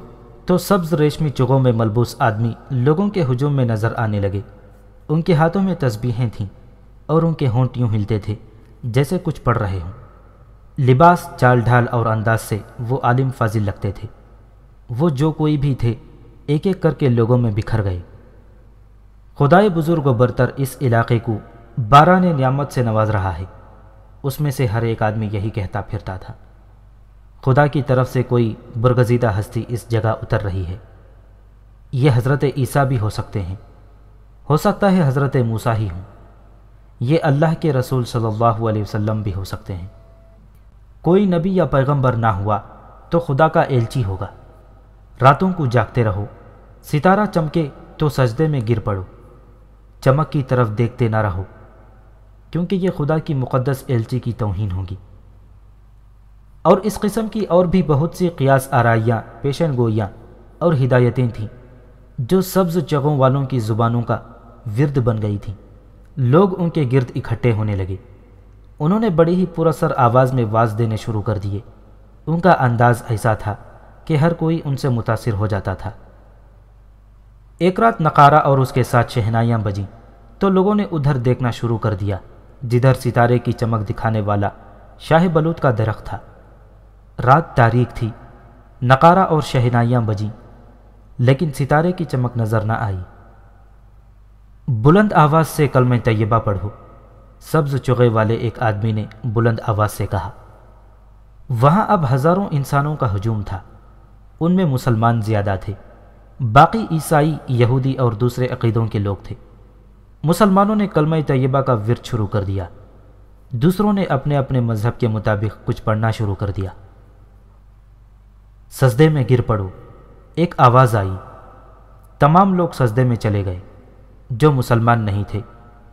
تو سبز ریشمی چگوں میں ملبوس آدمی لوگوں کے ہجوم میں نظر آنے لگے۔ ان کے ہاتھوں میں تسبیحیں تھیں اور ان کے ہونٹ یوں ہلتے تھے۔ جیسے کچھ پڑھ رہے ہوں۔ لباس، چال ڈھال اور انداز سے وہ عالم فاضل لگتے تھے۔ وہ جو کوئی بھی تھے، ایک ایک کر کے لوگوں میں بکھر گئے۔ خدائے بزرگ و برتر اس علاقے کو بارہ نے نعمت سے نواز رہا ہے۔ اس میں سے ہر ایک آدمی یہی کہتا پھرتا تھا، خدا کی طرف سے کوئی برگزیدہ ہستی اس جگہ اتر رہی ہے۔ یہ حضرت عیسیٰ بھی ہو سکتے ہیں۔ ہو سکتا ہے حضرت موسیٰ ہی ہوں۔ یہ اللہ کے رسول صلی اللہ علیہ وسلم بھی ہو سکتے ہیں۔ کوئی نبی یا پیغمبر نہ ہوا تو خدا کا ایلچی ہوگا۔ راتوں کو جاگتے رہو، ستارہ چمکے تو سجدے میں گر پڑو۔ چمک کی طرف دیکھتے نہ رہو، کیونکہ یہ خدا کی مقدس ایلچی کی توہین ہوگی۔ اور اس قسم کی اور بھی بہت سی قیاس آرائیاں، پیشن گوئیاں اور ہدایتیں تھیں، جو سبز جگہوں والوں کی زبانوں کا ورد بن گئی تھیں۔ لوگ ان کے گرد اکٹھے ہونے لگے۔ انہوں نے بڑی ہی پرسر آواز میں واز دینے شروع کر دیے۔ ان کا انداز ایسا تھا کہ ہر کوئی ان سے متاثر ہو جاتا تھا۔ ایک رات نقارہ اور اس کے ساتھ شہنائیاں بجیں تو لوگوں نے ادھر دیکھنا شروع کر دیا۔ جدھر ستارے کی چمک دکھانے والا شاہ بلوت کا درخت تھا۔ رات تاریخ تھی۔ نقارہ اور شہنائیاں بجیں، لیکن ستارے کی چمک نظر نہ آئی۔ بلند آواز سے کلمہ طیبہ پڑھو۔ سبز چغے والے ایک آدمی نے بلند آواز سے کہا، وہاں اب ہزاروں انسانوں کا ہجوم تھا۔ ان میں مسلمان زیادہ تھے۔ باقی عیسائی، یہودی اور دوسرے عقیدوں کے لوگ تھے۔ مسلمانوں نے کلمہ طیبہ کا ورد شروع کر دیا۔ دوسروں نے اپنے اپنے مذہب کے مطابق کچھ پڑھنا شروع کر دیا۔ سجدے میں گر پڑو۔ ایک آواز آئی۔ تمام لوگ سجدے میں چلے گئے۔ جو مسلمان نہیں تھے،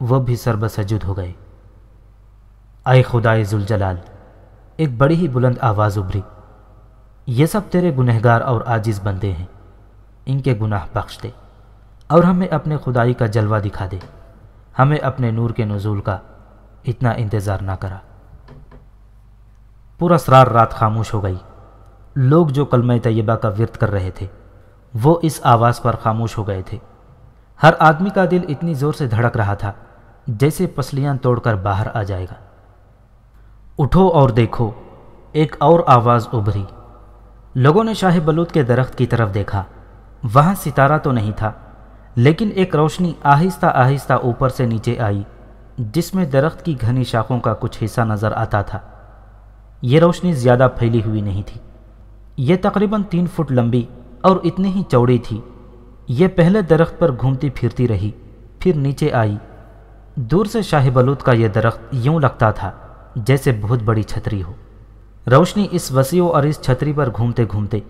وہ بھی سرب سجد ہو گئے۔ اے خدا ذوالجلال، ایک بڑی ہی بلند آواز ابھری۔ یہ سب تیرے گنہگار اور آجز بندے ہیں۔ ان کے گناہ بخش دے اور ہمیں اپنے خدائی کا جلوہ دکھا دے۔ ہمیں اپنے نور کے نزول کا اتنا انتظار نہ کرا۔ پورا سرار رات خاموش ہو گئی۔ لوگ جو کلمہ طیبہ کا ورت کر رہے تھے، وہ اس آواز پر خاموش ہو گئے تھے۔ ہر آدمی کا دل اتنی زور سے دھڑک رہا تھا جیسے پسلیاں توڑ کر باہر آ جائے گا۔ اٹھو اور دیکھو، ایک اور آواز ابھری۔ لوگوں نے شاہ بلوت کے درخت کی طرف دیکھا۔ وہاں ستارہ تو نہیں تھا، لیکن ایک روشنی آہستہ آہستہ اوپر سے نیچے آئی، جس میں درخت کی گھنی شاخوں کا کچھ حصہ نظر آتا تھا۔ یہ روشنی زیادہ پھیلی ہوئی نہیں تھی۔ یہ تقریباً تین فٹ لمبی اور اتنی ہی چوڑی تھی۔ یہ پہلے درخت پر گھومتی پھرتی رہی، پھر نیچے آئی۔ دور سے شاہ بلوت کا یہ درخت یوں لگتا تھا جیسے بہت بڑی چھتری ہو۔ روشنی اس وسیع اور اس چھتری پر گھومتے گھومتے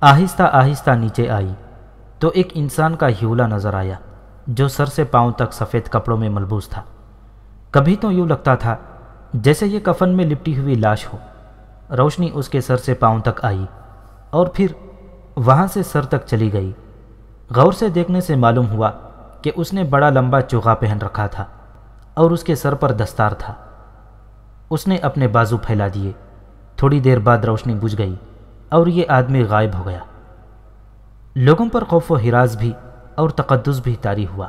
آہستہ آہستہ نیچے آئی تو ایک انسان کا ہیولا نظر آیا جو سر سے پاؤں تک سفید کپڑوں میں ملبوس تھا۔ کبھی تو یوں لگتا تھا جیسے یہ کفن میں لپٹی ہوئی لاش ہو۔ روشنی اس کے سر سے پاؤں تک آئی اور پھر وہاں سے سر تک چلی گئی۔ غور سے دیکھنے سے معلوم ہوا کہ اس نے بڑا لمبا چوغا پہن رکھا تھا اور اس کے سر پر دستار تھا۔ اس نے اپنے بازو پھیلا دیے۔ تھوڑی دیر بعد روشنی بجھ گئی اور یہ آدمی غائب ہو گیا۔ لوگوں پر خوف و ہراس بھی اور تقدس بھی طاری ہوا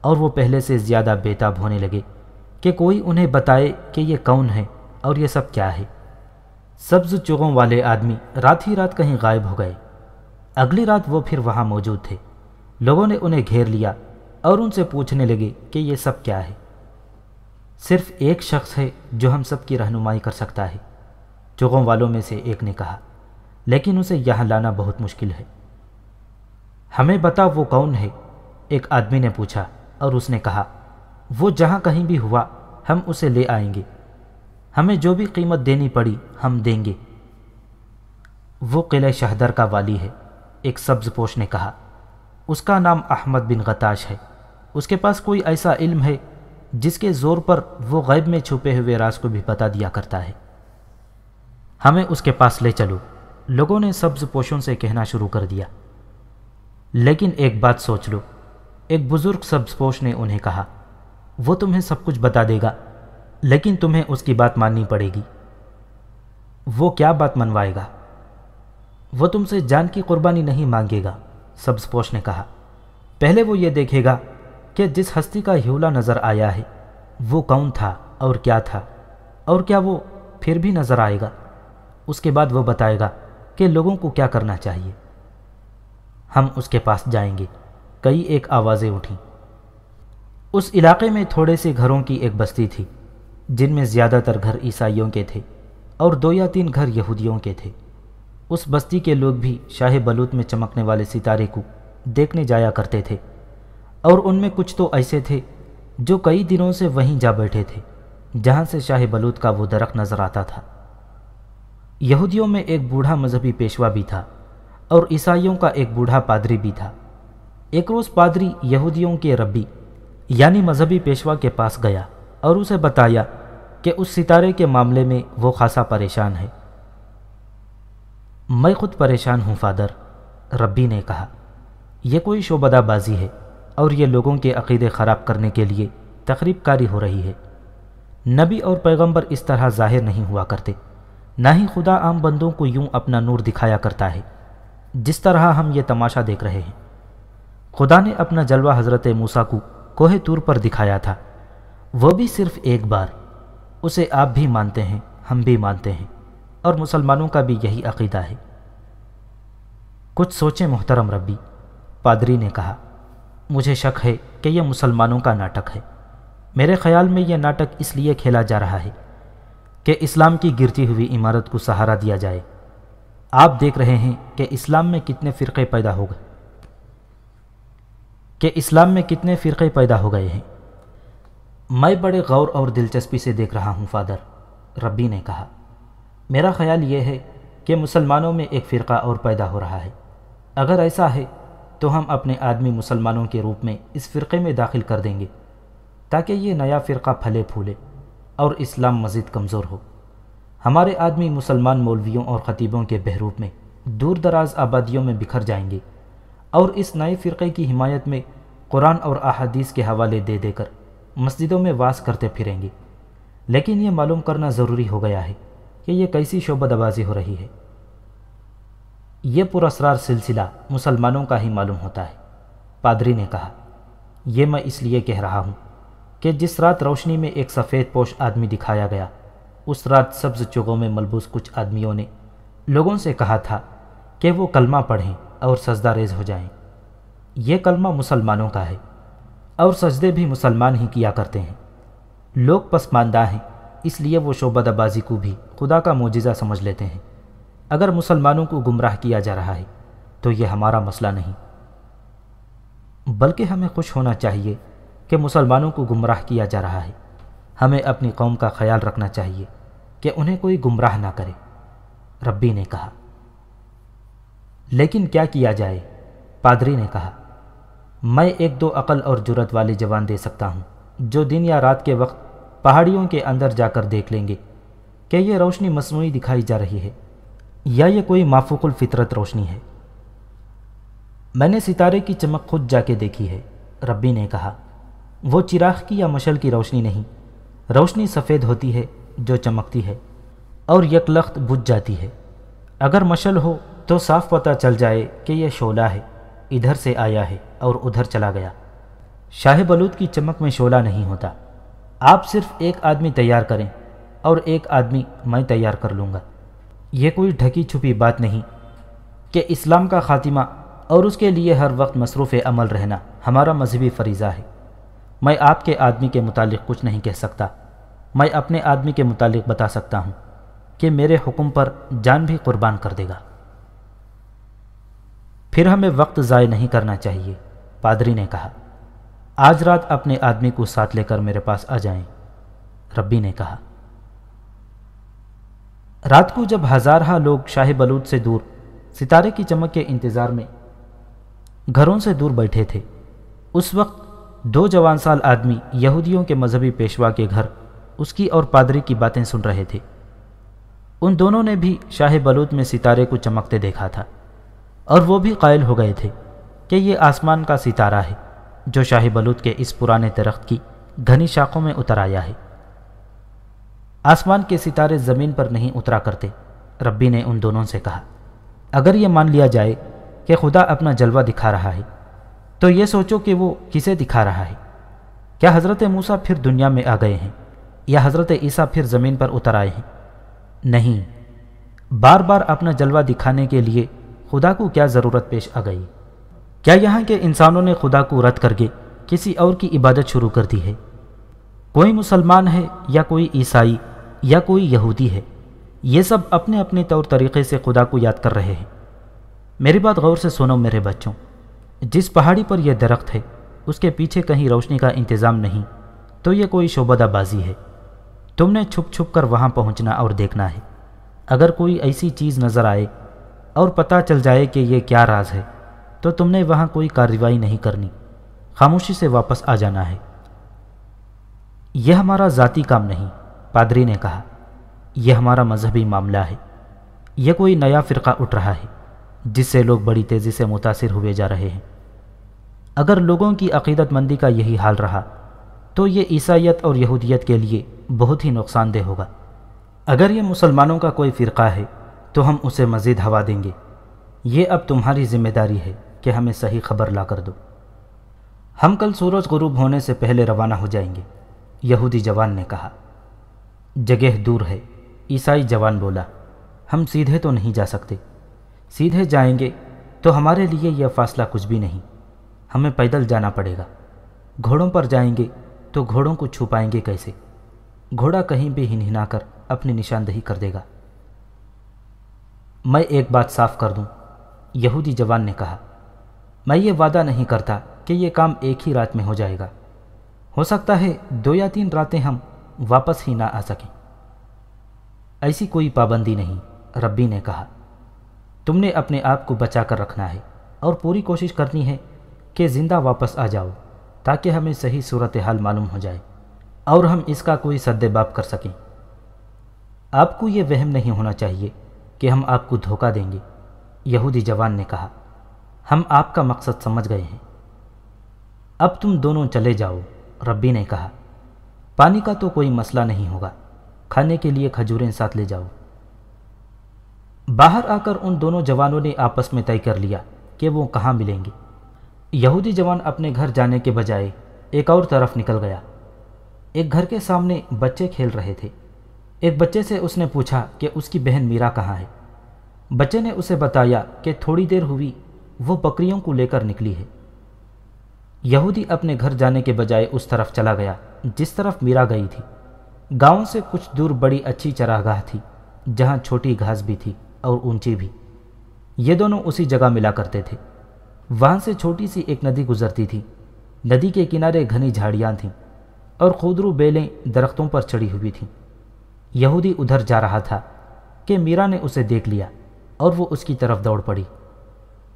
اور وہ پہلے سے زیادہ بیتاب ہونے لگے کہ کوئی انہیں بتائے کہ یہ کون ہے اور یہ سب کیا ہے۔ سبز چوغوں والے آدمی رات ہی رات کہیں غائب ہو گئے۔ اگلی رات وہ پھر وہاں موجود تھے۔ لوگوں نے انہیں گھیر لیا اور ان سے پوچھنے لگے کہ یہ سب کیا ہے۔ صرف ایک شخص ہے جو ہم سب کی رہنمائی کر سکتا ہے چوغوں والوں میں سے ایک نے کہا، لیکن اسے یہاں لانا بہت مشکل ہے۔ ہمیں بتا وہ کون ہے؟ ایک آدمی نے پوچھا اور اس نے کہا، وہ جہاں کہیں بھی ہوا، ہم اسے لے آئیں گے۔ ہمیں جو بھی قیمت دینی پڑی، ہم دیں گے۔ وہ قلعہ شہدر کا والی ہے، ایک سبز پوش نے کہا۔ اس کا نام احمد بن غتاش ہے۔ اس کے پاس کوئی ایسا علم ہے جس کے زور پر وہ غیب میں چھپے ہوئے راز کو بھی بتا دیا کرتا ہے۔ ہمیں اس کے پاس لے چلو۔ لوگوں نے سبز پوشوں سے کہنا شروع کر دیا۔ لیکن ایک بات سوچ لو۔ ایک بزرگ سبز پوش نے انہیں کہا، وہ تمہیں سب کچھ بتا دے گا، لیکن تمہیں اس کی بات ماننی پڑے گی۔ وہ کیا بات منوائے گا؟ وہ تم سے جان کی قربانی نہیں مانگے گا۔ سبز پوش نے کہا، پہلے وہ یہ دیکھے گا کہ جس ہستی کا ہیولا نظر آیا ہے، وہ کون تھا اور کیا تھا، اور کیا وہ پھر بھی نظر آئے گا؟ اس کے بعد وہ بتائے گا کہ لوگوں کو کیا کرنا چاہیے۔ ہم اس کے پاس جائیں گے۔ کئی ایک آوازیں اٹھیں۔ اس علاقے میں تھوڑے سے گھروں کی ایک بستی تھی، جن میں زیادہ تر گھر عیسائیوں کے تھے اور دو یا تین گھر یہودیوں کے تھے۔ اس بستی کے لوگ بھی شاہ بلوت میں چمکنے والے ستارے کو دیکھنے جایا کرتے تھے۔ اور ان میں کچھ تو ایسے تھے جو کئی دنوں سے وہیں جا بیٹھے تھے، جہاں سے شاہ بلوت کا وہ درخت نظر آتا تھا۔ یہودیوں میں ایک بوڑھا مذہبی پیشوا بھی تھا اور عیسائیوں کا ایک بوڑھا پادری بھی تھا۔ ایک روز پادری یہودیوں کے ربی یعنی مذہبی پیشوا کے پاس گیا اور اسے بتایا کہ اس ستارے کے معاملے میں وہ خاصا پریشان ہے۔ میں خود پریشان ہوں، فادر، ربی نے کہا۔ یہ کوئی شعبدہ بازی ہے اور یہ لوگوں کے عقیدے خراب کرنے کے لیے تقریب کاری ہو رہی ہے۔ نبی اور پیغمبر اس طرح ظاہر نہیں ہوا کرتے۔ نہ ہی خدا عام بندوں کو یوں اپنا نور دکھایا کرتا ہے، جس طرح ہم یہ تماشا دیکھ رہے ہیں۔ خدا نے اپنا جلوہ حضرت موسیٰ کو کوہ طور پر دکھایا تھا۔ وہ بھی صرف ایک بار، اسے آپ بھی مانتے ہیں، ہم بھی مانتے ہیں۔ اور مسلمانوں کا بھی یہی عقیدہ ہے۔ کچھ سوچیں محترم ربی، پادری نے کہا، مجھے شک ہے کہ یہ مسلمانوں کا ناٹک ہے۔ میرے خیال میں یہ ناٹک اس لیے کھیلا جا رہا ہے کہ اسلام کی گرتی ہوئی عمارت کو سہارا دیا جائے۔ آپ دیکھ رہے ہیں کہ اسلام میں کتنے فرقے پیدا ہو گئے۔ کہ اسلام میں کتنے فرقے پیدا ہو گئے ہیں۔ میں بڑے غور اور دلچسپی سے دیکھ رہا ہوں، فادر، ربی نے کہا۔ میرا خیال یہ ہے کہ مسلمانوں میں ایک فرقہ اور پیدا ہو رہا ہے۔ اگر ایسا ہے، تو ہم اپنے آدمی مسلمانوں کے روپ میں اس فرقے میں داخل کر دیں گے، تاکہ یہ نیا فرقہ پھلے پھولے اور اسلام مزید کمزور ہو۔ ہمارے آدمی مسلمان مولویوں اور خطیبوں کے بحروب میں دور دراز آبادیوں میں بکھر جائیں گے اور اس نئے فرقے کی حمایت میں قرآن اور احادیث کے حوالے دے دے کر مسجدوں میں واس کرتے پھریں گے۔ لیکن یہ معلوم کرنا ضروری ہو گیا ہے کہ یہ کیسی شعبہ دبازی ہو رہی ہے۔ یہ پراسرار سلسلہ مسلمانوں کا ہی معلوم ہوتا ہے، پادری نے کہا۔ یہ میں اس لیے کہہ رہا ہوں کہ جس رات روشنی میں ایک سفید پوش آدمی دکھایا گیا، اس رات سبز چگوں میں ملبوس کچھ آدمیوں نے لوگوں سے کہا تھا کہ وہ کلمہ پڑھیں اور سجدہ ریز ہو جائیں۔ یہ کلمہ مسلمانوں کا ہے اور سجدے بھی مسلمان ہی کیا کرتے ہیں۔ لوگ پسماندہ ہیں۔ اس لیے وہ شعبہ بازی کو بھی خدا کا معجزہ سمجھ لیتے ہیں۔ اگر مسلمانوں کو گمراہ کیا جا رہا ہے، تو یہ ہمارا مسئلہ نہیں۔ بلکہ ہمیں خوش ہونا چاہیے کہ مسلمانوں کو گمراہ کیا جا رہا ہے۔ ہمیں اپنی قوم کا خیال رکھنا چاہیے کہ انہیں کوئی گمراہ نہ کرے۔ ربی نے کہا۔ لیکن کیا کیا جائے؟ پادری نے کہا۔ میں ایک دو عقل اور جرت والی جوان دے سکتا ہوں جو دن یا رات کے وقت پہاڑیوں کے اندر جا کر دیکھ لیں گے کہ یہ روشنی مصنوعی دکھائی جا رہی ہے یا یہ کوئی مافوق الفطرت روشنی ہے۔ میں نے ستارے کی چمک خود جا کے دیکھی ہے، ربی نے کہا، وہ چراغ کی یا مشل کی روشنی نہیں، روشنی سفید ہوتی ہے جو چمکتی ہے اور یکلخت بجھ جاتی ہے۔ اگر مشل ہو تو صاف پتہ چل جائے کہ یہ شعلہ ہے، ادھر سے آیا ہے اور ادھر چلا گیا۔ شاہ بلود کی چمک میں شعلہ نہیں ہوتا۔ آپ صرف ایک آدمی تیار کریں اور ایک آدمی میں تیار کر لوں گا۔ یہ کوئی ڈھکی چھپی بات نہیں کہ اسلام کا خاتمہ اور اس کے لیے ہر وقت مصروف عمل رہنا ہمارا مذہبی فریضہ ہے۔ میں آپ کے آدمی کے متعلق کچھ نہیں کہہ سکتا۔ میں اپنے آدمی کے متعلق بتا سکتا ہوں کہ میرے حکم پر جان بھی قربان کر دے گا۔ پھر ہمیں وقت ضائع نہیں کرنا چاہیے، پادری نے کہا۔ آج رات اپنے آدمی کو ساتھ لے کر میرے پاس آ جائیں، ربی نے کہا۔ رات کو جب ہزارہ لوگ شاہ بلود سے دور، ستارے کی چمک کے انتظار میں گھروں سے دور بیٹھے تھے، اس وقت دو جوان سال آدمی یہودیوں کے مذہبی پیشوا کے گھر اس کی اور پادری کی باتیں سن رہے تھے۔ ان دونوں نے بھی شاہ بلود میں ستارے کو چمکتے دیکھا تھا، اور وہ بھی قائل ہو گئے تھے کہ یہ آسمان کا ستارہ ہے۔ جو شاہی بلوت کے اس پرانے درخت کی گھنی شاخوں میں اتر آیا ہے۔ آسمان کے ستارے زمین پر نہیں اترا کرتے، ربی نے ان دونوں سے کہا، اگر یہ مان لیا جائے کہ خدا اپنا جلوہ دکھا رہا ہے، تو یہ سوچو کہ وہ کسے دکھا رہا ہے۔ کیا حضرت موسیٰ پھر دنیا میں آ گئے ہیں؟ یا حضرت عیسیٰ پھر زمین پر اتر آئے ہیں؟ نہیں، بار بار اپنا جلوہ دکھانے کے لیے خدا کو کیا ضرورت پیش آ گئی؟ کیا یہاں کے انسانوں نے خدا کو رد کر کے کسی اور کی عبادت شروع کر دی ہے؟ کوئی مسلمان ہے یا کوئی عیسائی یا کوئی یہودی ہے؟ یہ سب اپنے اپنے طور طریقے سے خدا کو یاد کر رہے ہیں۔ میری بات غور سے سنو میرے بچوں، جس پہاڑی پر یہ درخت ہے، اس کے پیچھے کہیں روشنی کا انتظام نہیں، تو یہ کوئی شعبدہ بازی ہے۔ تم نے چھپ چھپ کر وہاں پہنچنا اور دیکھنا ہے۔ اگر کوئی ایسی چیز نظر آئے اور پتہ چل جائے کہ یہ کیا راز ہے تو تم نے وہاں کوئی کارروائی نہیں کرنی۔ خاموشی سے واپس آ جانا ہے۔ یہ ہمارا ذاتی کام نہیں، پادری نے کہا۔ یہ ہمارا مذہبی معاملہ ہے۔ یہ کوئی نیا فرقہ اٹھ رہا ہے، جس سے لوگ بڑی تیزی سے متاثر ہوئے جا رہے ہیں۔ اگر لوگوں کی عقیدت مندی کا یہی حال رہا، تو یہ عیسائیت اور یہودیت کے لیے بہت ہی نقصان دہ ہوگا۔ اگر یہ مسلمانوں کا کوئی فرقہ ہے، تو ہم اسے مزید ہوا دیں گے۔ یہ اب تمہاری ذمہ داری ہے۔ کہ ہمیں صحیح خبر لا کر دو۔ ہم کل سورج غروب ہونے سے پہلے روانہ ہو جائیں گے، یہودی جوان نے کہا۔ جگہ دور ہے، عیسائی جوان بولا۔ ہم سیدھے تو نہیں جا سکتے۔ سیدھے جائیں گے تو ہمارے لیے یہ فاصلہ کچھ بھی نہیں۔ ہمیں پیدل جانا پڑے گا۔ گھوڑوں پر جائیں گے تو گھوڑوں کو چھپائیں گے کیسے؟ گھوڑا کہیں بھی ہنہنا کر اپنی نشاندہی کر دے گا۔ میں ایک بات صاف کر دوں، یہودی جوان نے کہا۔ میں یہ وعدہ نہیں کرتا کہ یہ کام ایک ہی رات میں ہو جائے گا۔ ہو سکتا ہے دو یا تین راتیں ہم واپس ہی نہ آ سکیں۔ ایسی کوئی پابندی نہیں، ربی نے کہا۔ تم نے اپنے آپ کو بچا کر رکھنا ہے اور پوری کوشش کرنی ہے کہ زندہ واپس آ جاؤ تاکہ ہمیں صحیح صورتحال معلوم ہو جائے اور ہم اس کا کوئی سد باب کر سکیں۔ آپ کو یہ وہم نہیں ہونا چاہیے کہ ہم آپ کو دھوکہ دیں گے، یہودی جوان نے کہا۔ ہم آپ کا مقصد سمجھ گئے ہیں۔ اب تم دونوں چلے جاؤ، ربی نے کہا۔ پانی کا تو کوئی مسئلہ نہیں ہوگا۔ کھانے کے لیے کھجوریں ساتھ لے جاؤ۔ باہر آ کر ان دونوں جوانوں نے آپس میں طے کر لیا کہ وہ کہاں ملیں گے۔ یہودی جوان اپنے گھر جانے کے بجائے ایک اور طرف نکل گیا۔ ایک گھر کے سامنے بچے کھیل رہے تھے۔ ایک بچے سے اس نے پوچھا کہ اس کی بہن میرا کہاں ہے۔ بچے نے اسے بتایا کہ تھوڑی دیر ہوئی وہ بکریوں کو لے کر نکلی ہے۔ یہودی اپنے گھر جانے کے بجائے اس طرف چلا گیا، جس طرف میرا گئی تھی۔ گاؤں سے کچھ دور بڑی اچھی چراگاہ تھی، جہاں چھوٹی گھاس بھی تھی اور اونچی بھی۔ یہ دونوں اسی جگہ ملا کرتے تھے۔ وہاں سے چھوٹی سی ایک ندی گزرتی تھی۔ ندی کے کنارے گھنی جھاڑیاں تھیں اور خودرو بیلیں درختوں پر چڑھی ہوئی تھیں۔ یہودی ادھر جا رہا تھا کہ میرا نے اسے دیکھ لیا اور وہ اس کی طرف دوڑ پڑی۔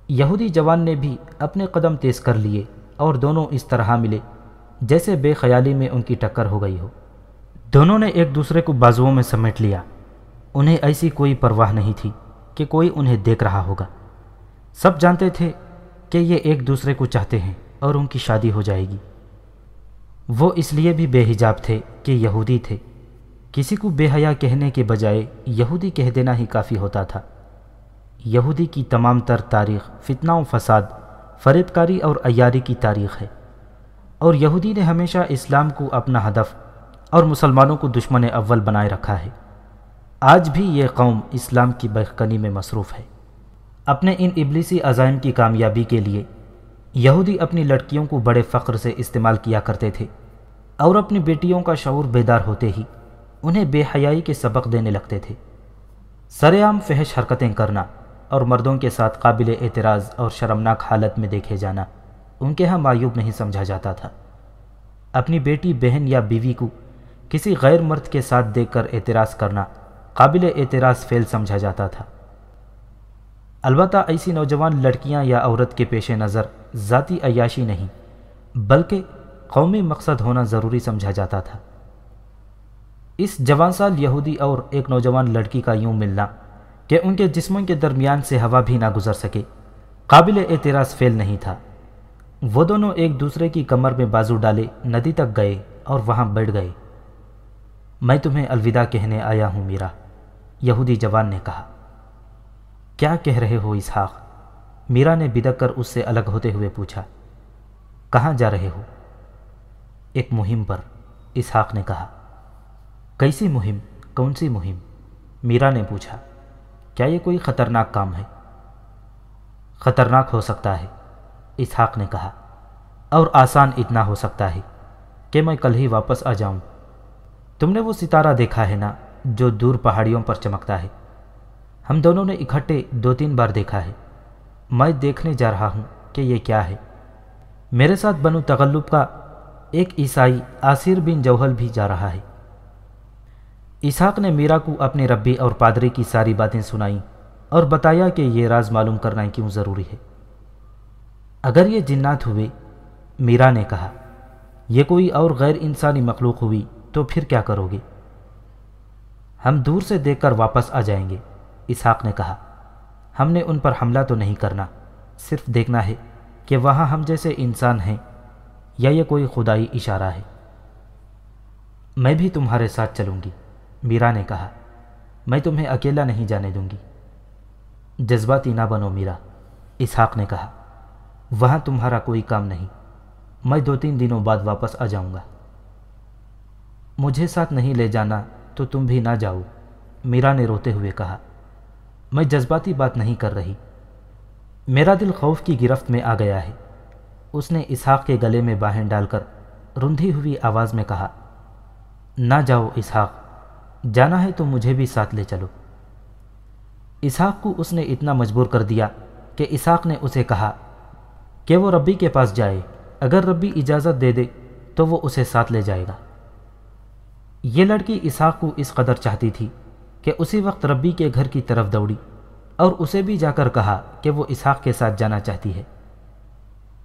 یہودی جوان نے بھی اپنے قدم تیز کر لیے اور دونوں اس طرح ملے جیسے بے خیالی میں ان کی ٹکر ہو گئی ہو۔ دونوں نے ایک دوسرے کو بازوؤں میں سمیٹ لیا۔ انہیں ایسی کوئی پرواہ نہیں تھی کہ کوئی انہیں دیکھ رہا ہوگا۔ سب جانتے تھے کہ یہ ایک دوسرے کو چاہتے ہیں اور ان کی شادی ہو جائے گی۔ وہ اس لیے بھی بے حجاب تھے کہ یہودی تھے۔ کسی کو بے حیا کہنے کے بجائے یہودی کہہ دینا ہی کافی ہوتا تھا۔ یہودی کی تمام تر تاریخ فتنہ و فساد فریب کاری اور ایاری کی تاریخ ہے۔ اور یہودی نے ہمیشہ اسلام کو اپنا ہدف اور مسلمانوں کو دشمن اول بنائے رکھا ہے۔ آج بھی یہ قوم اسلام کی بحقنی میں مصروف ہے۔ اپنے ان ابلیسی عزائم کی کامیابی کے لیے یہودی اپنی لڑکیوں کو بڑے فخر سے استعمال کیا کرتے تھے اور اپنی بیٹیوں کا شعور بیدار ہوتے ہی انہیں بے حیائی کے سبق دینے لگتے تھے۔ سر عام فحش حرکتیں کرنا اور مردوں کے ساتھ قابل اعتراض اور شرمناک حالت میں دیکھے جانا ان کے ہاں معیوب نہیں سمجھا جاتا تھا۔ اپنی بیٹی، بہن یا بیوی کو کسی غیر مرد کے ساتھ دیکھ کر اعتراض کرنا قابل اعتراض فیل سمجھا جاتا تھا۔ البتہ ایسی نوجوان لڑکیاں یا عورت کے پیش نظر ذاتی عیاشی نہیں، بلکہ قومی مقصد ہونا ضروری سمجھا جاتا تھا۔ اس جوان سال یہودی اور ایک نوجوان لڑکی کا یوں ملنا کہ ان کے جسموں کے درمیان سے ہوا بھی نہ گزر سکے۔ قابل اعتراض فیل نہیں تھا۔ وہ دونوں ایک دوسرے کی کمر میں بازو ڈالے، ندی تک گئے اور وہاں بیٹھ گئے۔ میں تمہیں الوداع کہنے آیا ہوں، میرا۔ یہودی جوان نے کہا۔ کیا کہہ رہے ہو اسحاق؟ میرا نے بدک کر اس سے الگ ہوتے ہوئے پوچھا۔ کہاں جا رہے ہو؟ ایک مہم پر اسحاق نے کہا۔ کیسی مہم؟ کون سی مہم؟ میرا نے پوچھا۔ کیا یہ کوئی خطرناک کام ہے؟ خطرناک ہو سکتا ہے، اسحاق نے کہا۔ اور آسان اتنا ہو سکتا ہے کہ میں کل ہی واپس آ جاؤں۔ تم نے وہ ستارہ دیکھا ہے نا جو دور پہاڑیوں پر چمکتا ہے؟ ہم دونوں نے اکٹھے دو تین بار دیکھا ہے۔ میں دیکھنے جا رہا ہوں کہ یہ کیا ہے۔ میرے ساتھ بنو تغلب کا ایک عیسائی آصر بن جوہل بھی جا رہا ہے۔ اسحاق نے میرا کو اپنے ربی اور پادری کی ساری باتیں سنائیں اور بتایا کہ یہ راز معلوم کرنا کیوں ضروری ہے۔ اگر یہ جنات ہوئے، میرا نے کہا، یہ کوئی اور غیر انسانی مخلوق ہوئی تو پھر کیا کرو گے؟ ہم دور سے دیکھ کر واپس آ جائیں گے، اسحاق نے کہا۔ ہم نے ان پر حملہ تو نہیں کرنا، صرف دیکھنا ہے کہ وہاں ہم جیسے انسان ہیں یا یہ کوئی خدائی اشارہ ہے۔ میں بھی تمہارے ساتھ چلوں گی۔ میرا نے کہا، میں تمہیں اکیلا نہیں جانے دوں گی۔ جذباتی نہ بنو میرا، اسحاق نے کہا، وہاں تمہارا کوئی کام نہیں، میں دو تین دنوں بعد واپس آ جاؤں گا۔ مجھے ساتھ نہیں لے جانا تو تم بھی نہ جاؤ، میرا نے روتے ہوئے کہا۔ میں جذباتی بات نہیں کر رہی۔ میرا دل خوف کی گرفت میں آ گیا ہے۔ اس نے اسحاق کے گلے میں باہیں ڈال کر، رندھی ہوئی آواز میں کہا، نہ جاؤ اسحاق جانا ہے تو مجھے بھی ساتھ لے چلو۔ اسحاق کو اس نے اتنا مجبور کر دیا کہ اسحاق نے اسے کہا کہ وہ ربی کے پاس جائے، اگر ربی اجازت دے دے تو وہ اسے ساتھ لے جائے گا۔ یہ لڑکی اسحاق کو اس قدر چاہتی تھی کہ اسی وقت ربی کے گھر کی طرف دوڑی اور اسے بھی جا کر کہا کہ وہ اسحاق کے ساتھ جانا چاہتی ہے۔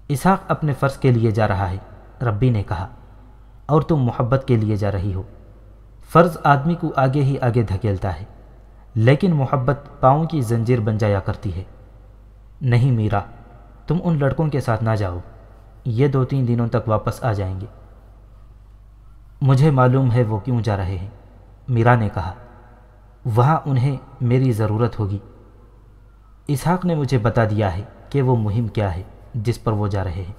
اسحاق اپنے فرض کے لیے جا رہا ہے، ربی نے کہا، اور تم محبت کے لیے جا رہی ہو۔ فرض آدمی کو آگے ہی آگے دھکیلتا ہے، لیکن محبت پاؤں کی زنجیر بن جایا کرتی ہے۔ نہیں میرا، تم ان لڑکوں کے ساتھ نہ جاؤ، یہ دو تین دنوں تک واپس آ جائیں گے۔ مجھے معلوم ہے وہ کیوں جا رہے ہیں، میرا نے کہا۔ وہاں انہیں میری ضرورت ہوگی۔ اسحاق نے مجھے بتا دیا ہے کہ وہ مہم کیا ہے، جس پر وہ جا رہے ہیں۔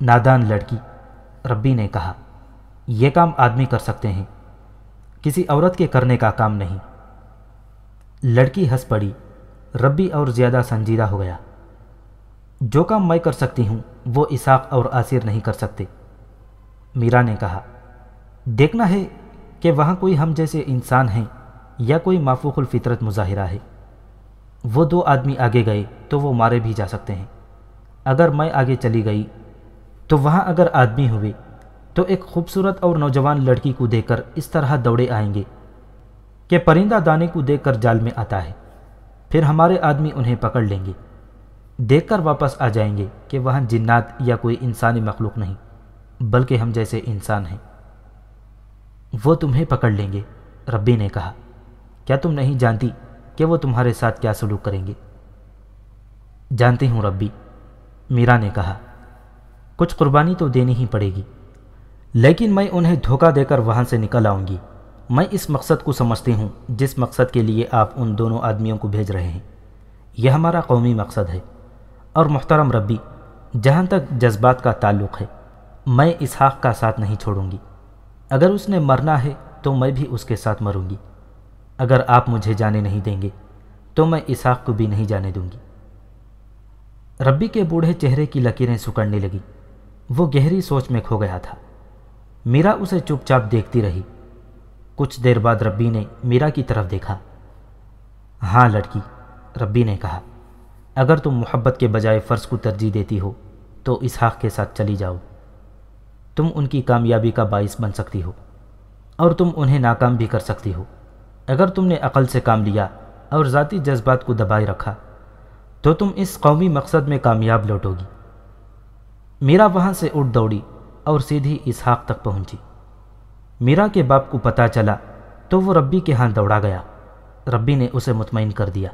نادان لڑکی، ربی نے کہا۔ یہ کام آدمی کر سکتے ہیں۔ کسی عورت کے کرنے کا کام نہیں۔ لڑکی ہنس پڑی، ربی اور زیادہ سنجیدہ ہو گیا۔ جو کام میں کر سکتی ہوں، وہ اساق اور آصر نہیں کر سکتے۔ میرا نے کہا، دیکھنا ہے کہ وہاں کوئی ہم جیسے انسان ہیں یا کوئی مافوق الفطرت مظاہرہ ہے۔ وہ دو آدمی آگے گئے تو وہ مارے بھی جا سکتے ہیں۔ اگر میں آگے چلی گئی تو وہاں اگر آدمی ہوئے تو ایک خوبصورت اور نوجوان لڑکی کو دیکھ کر اس طرح دوڑے آئیں گے کہ پرندہ دانے کو دیکھ کر جال میں آتا ہے۔ پھر ہمارے آدمی انہیں پکڑ لیں گے۔ دیکھ کر واپس آ جائیں گے کہ وہاں جنات یا کوئی انسانی مخلوق نہیں، بلکہ ہم جیسے انسان ہیں۔ وہ تمہیں پکڑ لیں گے، ربی نے کہا۔ کیا تم نہیں جانتی کہ وہ تمہارے ساتھ کیا سلوک کریں گے؟ جانتی ہوں ربی، میرا نے کہا۔ کچھ قربانی تو دینی ہی پڑے گی۔ لیکن میں انہیں دھوکہ دے کر وہاں سے نکل آؤں گی۔ میں اس مقصد کو سمجھتی ہوں، جس مقصد کے لیے آپ ان دونوں آدمیوں کو بھیج رہے ہیں۔ یہ ہمارا قومی مقصد ہے۔ اور محترم ربی، جہاں تک جذبات کا تعلق ہے، میں اسحاق کا ساتھ نہیں چھوڑوں گی۔ اگر اس نے مرنا ہے تو میں بھی اس کے ساتھ مروں گی۔ اگر آپ مجھے جانے نہیں دیں گے تو میں اسحاق کو بھی نہیں جانے دوں گی۔ ربی کے بوڑھے چہرے کی لکیریں سکڑنے لگی وہ گہری سوچ میں کھو گیا تھا۔ میرا اسے چپ چاپ دیکھتی رہی۔ کچھ دیر بعد ربی نے میرا کی طرف دیکھا۔ ہاں لڑکی، ربی نے کہا، اگر تم محبت کے بجائے فرض کو ترجیح دیتی ہو، تو اسحاق کے ساتھ چلی جاؤ۔ تم ان کی کامیابی کا باعث بن سکتی ہو، اور تم انہیں ناکام بھی کر سکتی ہو۔ اگر تم نے عقل سے کام لیا اور ذاتی جذبات کو دبائے رکھا، تو تم اس قومی مقصد میں کامیاب لوٹو گی۔ میرا وہاں سے اٹھ دوڑی۔ اور سیدھی اسحاق تک پہنچی۔ میرا کے باپ کو پتہ چلا تو وہ ربی کے ہاں دوڑا گیا۔ ربی نے اسے مطمئن کر دیا۔